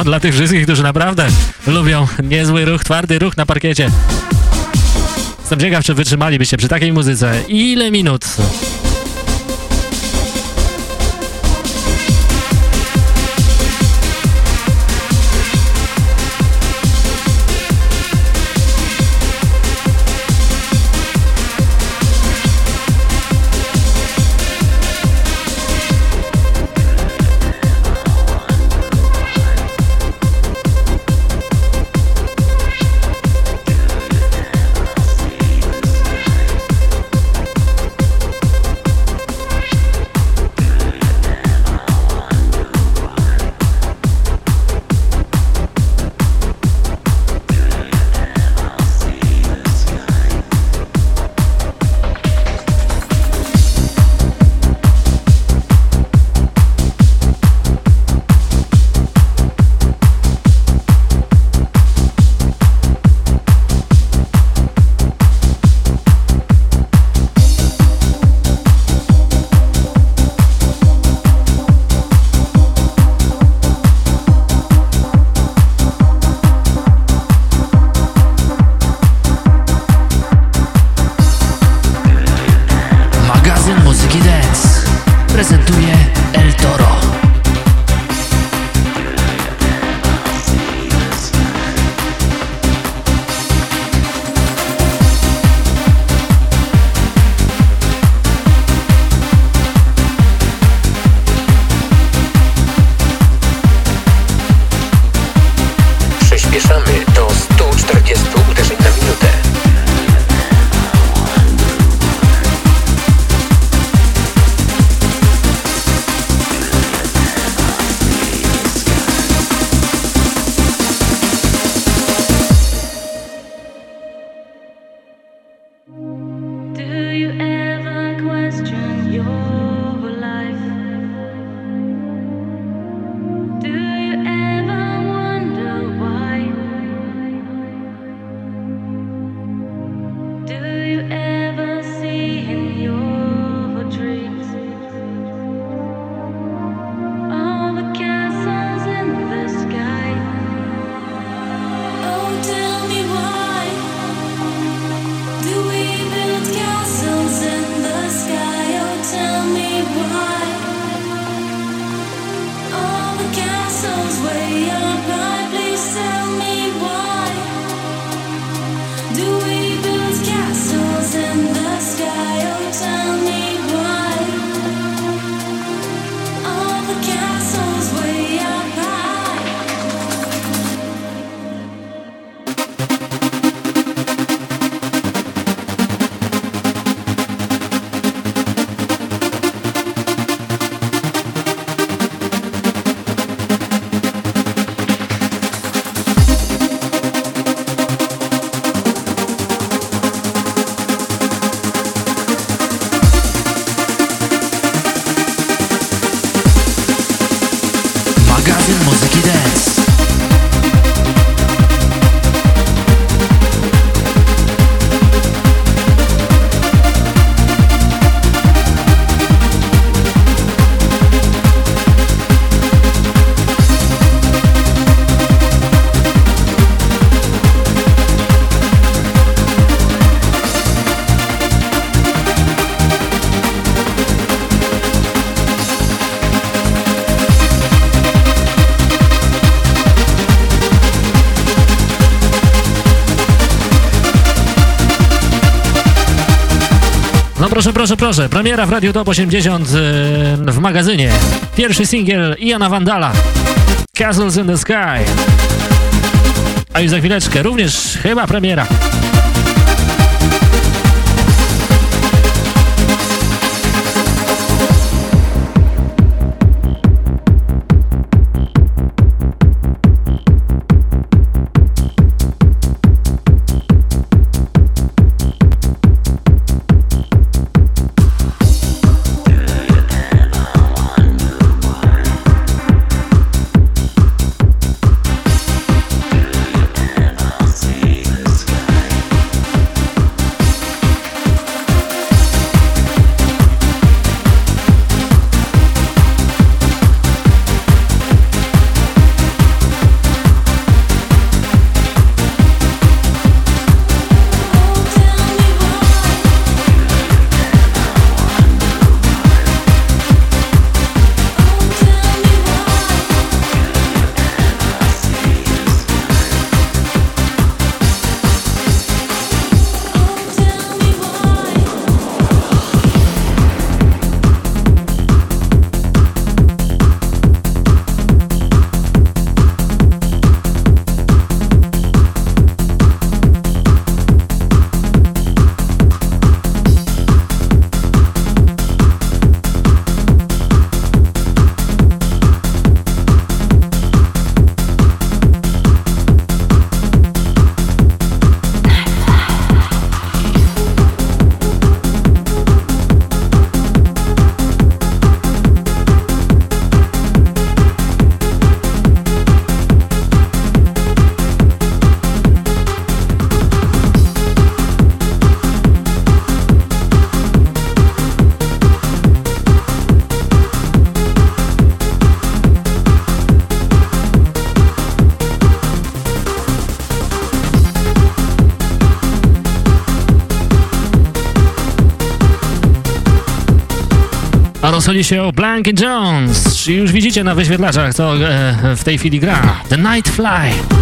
dla tych wszystkich, którzy naprawdę lubią niezły ruch, twardy ruch na parkiecie. Jestem ciekaw, czy wytrzymalibyście przy takiej muzyce. Ile minut? Proszę, proszę, proszę. Premiera w Radiu Top 80 y, w magazynie. Pierwszy singiel Iana Vandala. Castles in the Sky. A już za chwileczkę również chyba premiera. Chodzi się o Blanky Jones. Już widzicie na wyświetlaczach, co e, w tej chwili gra? The Night Fly.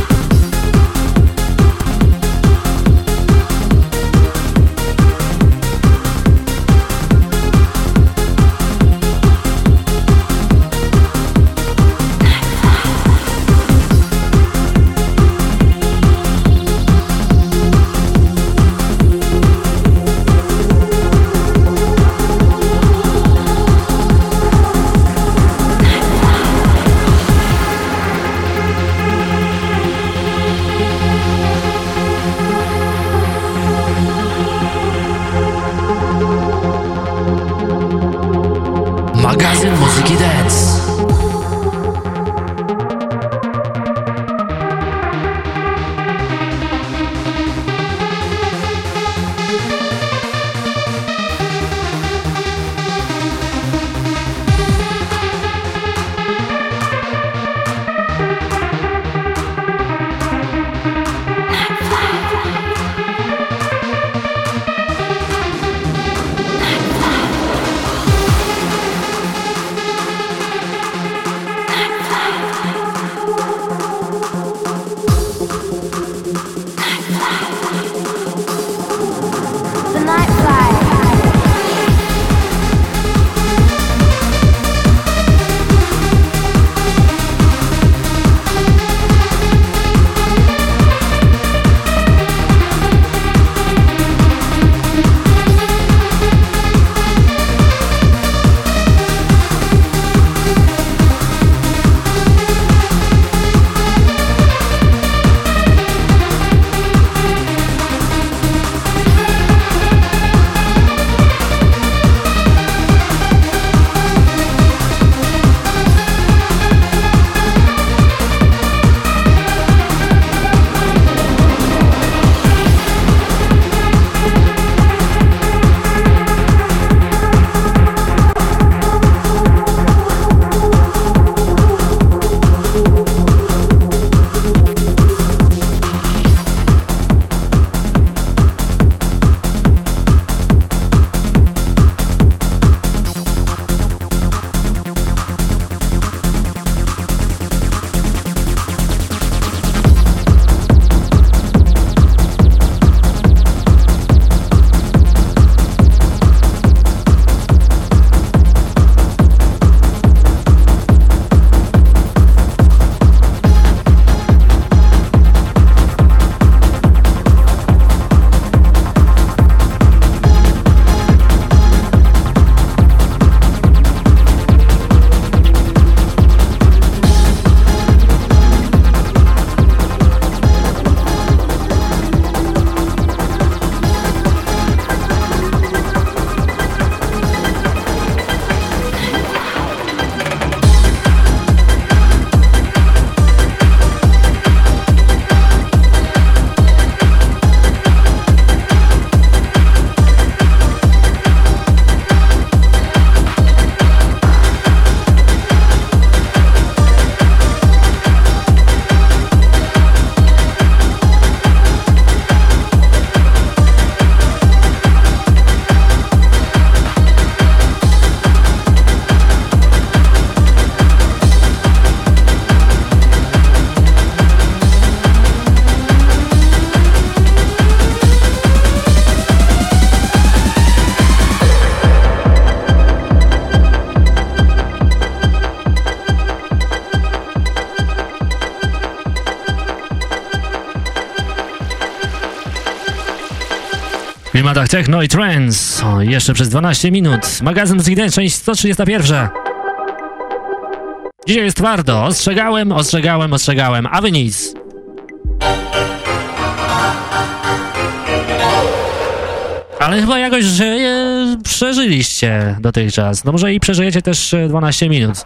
Klimatach techno i trance. O, jeszcze przez 12 minut. Magazyn Dance, część 131. Dzisiaj jest twardo. Ostrzegałem, ostrzegałem, ostrzegałem, a wy nic. Ale chyba jakoś że e, przeżyliście dotychczas. No może i przeżyjecie też e, 12 minut.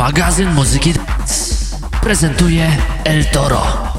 Magazyn muzyki. Prezentuje El Toro.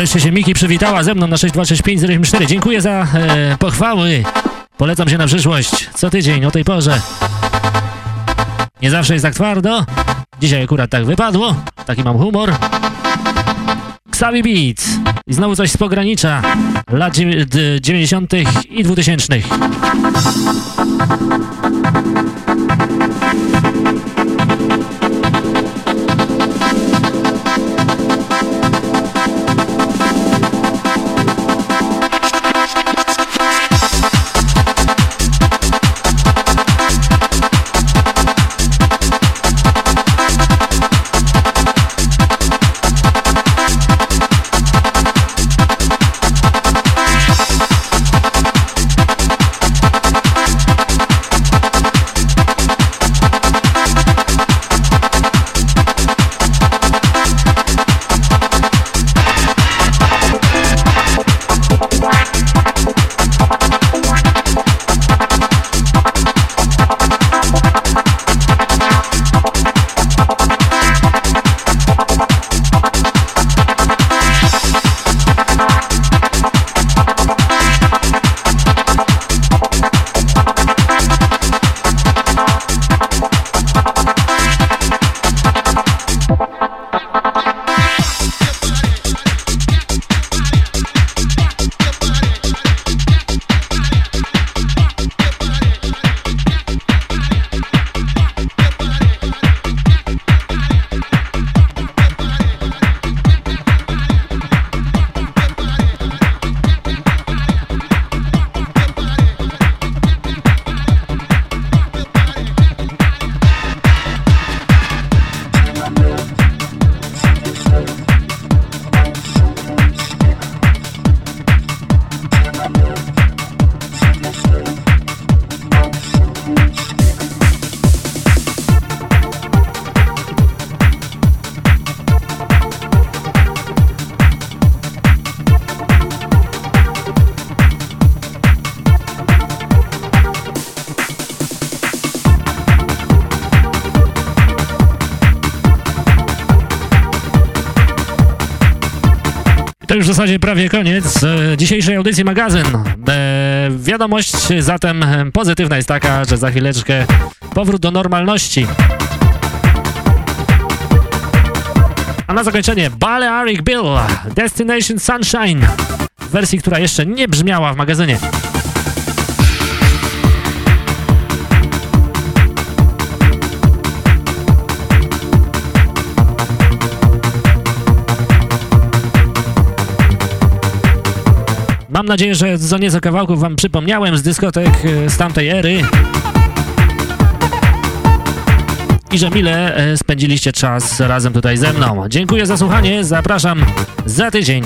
Wreszcie się Miki przywitała ze mną na 6265084. Dziękuję za e, pochwały. Polecam się na przyszłość. Co tydzień o tej porze. Nie zawsze jest tak twardo. Dzisiaj akurat tak wypadło. Taki mam humor. Xavi Beats. I znowu coś z pogranicza lat dziewię- d- 90. i 2000. zasadzie prawie koniec e, dzisiejszej audycji magazyn. E, wiadomość zatem e, pozytywna jest taka, że za chwileczkę powrót do normalności. A na zakończenie Balearic Bill, Destination Sunshine, w wersji, która jeszcze nie brzmiała w magazynie. Mam nadzieję, że co nieco kawałków wam przypomniałem z dyskotek e, z tamtej ery. I że mile e, spędziliście czas razem tutaj ze mną. Dziękuję za słuchanie, zapraszam za tydzień.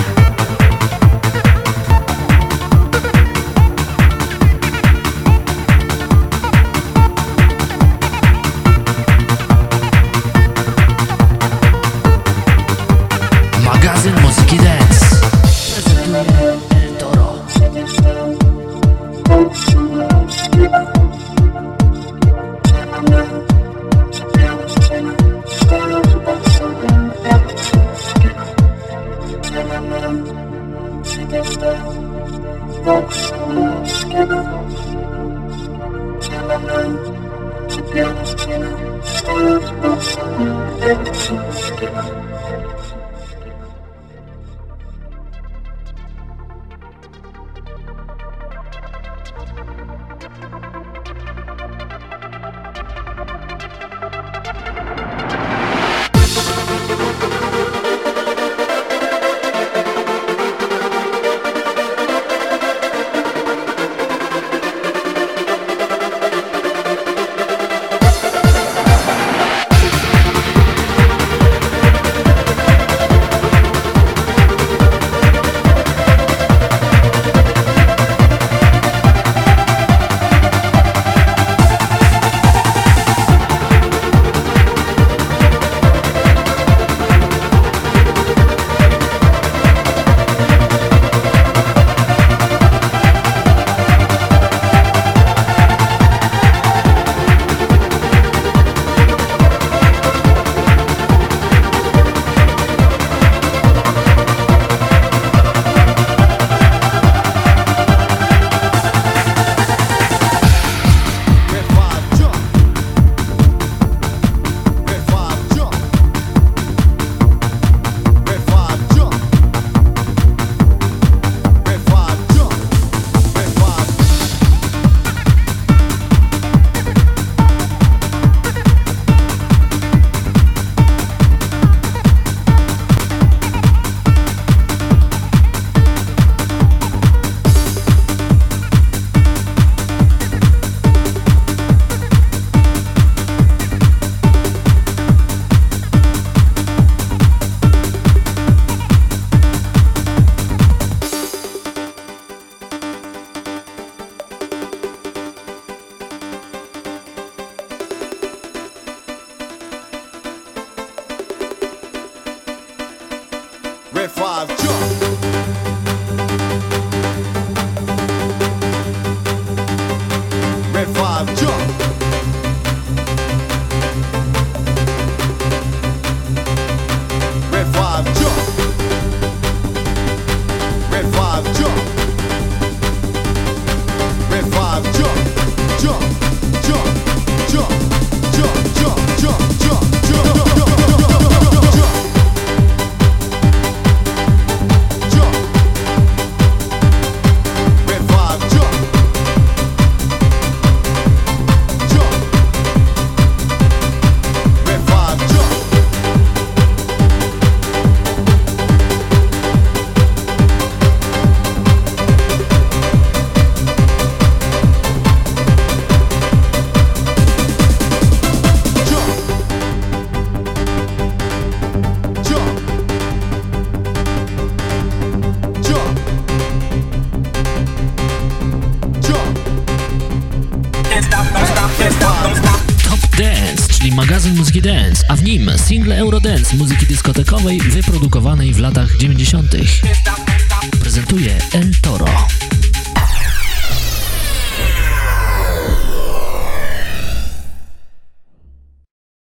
a w nim single Eurodance muzyki dyskotekowej wyprodukowanej w latach 90.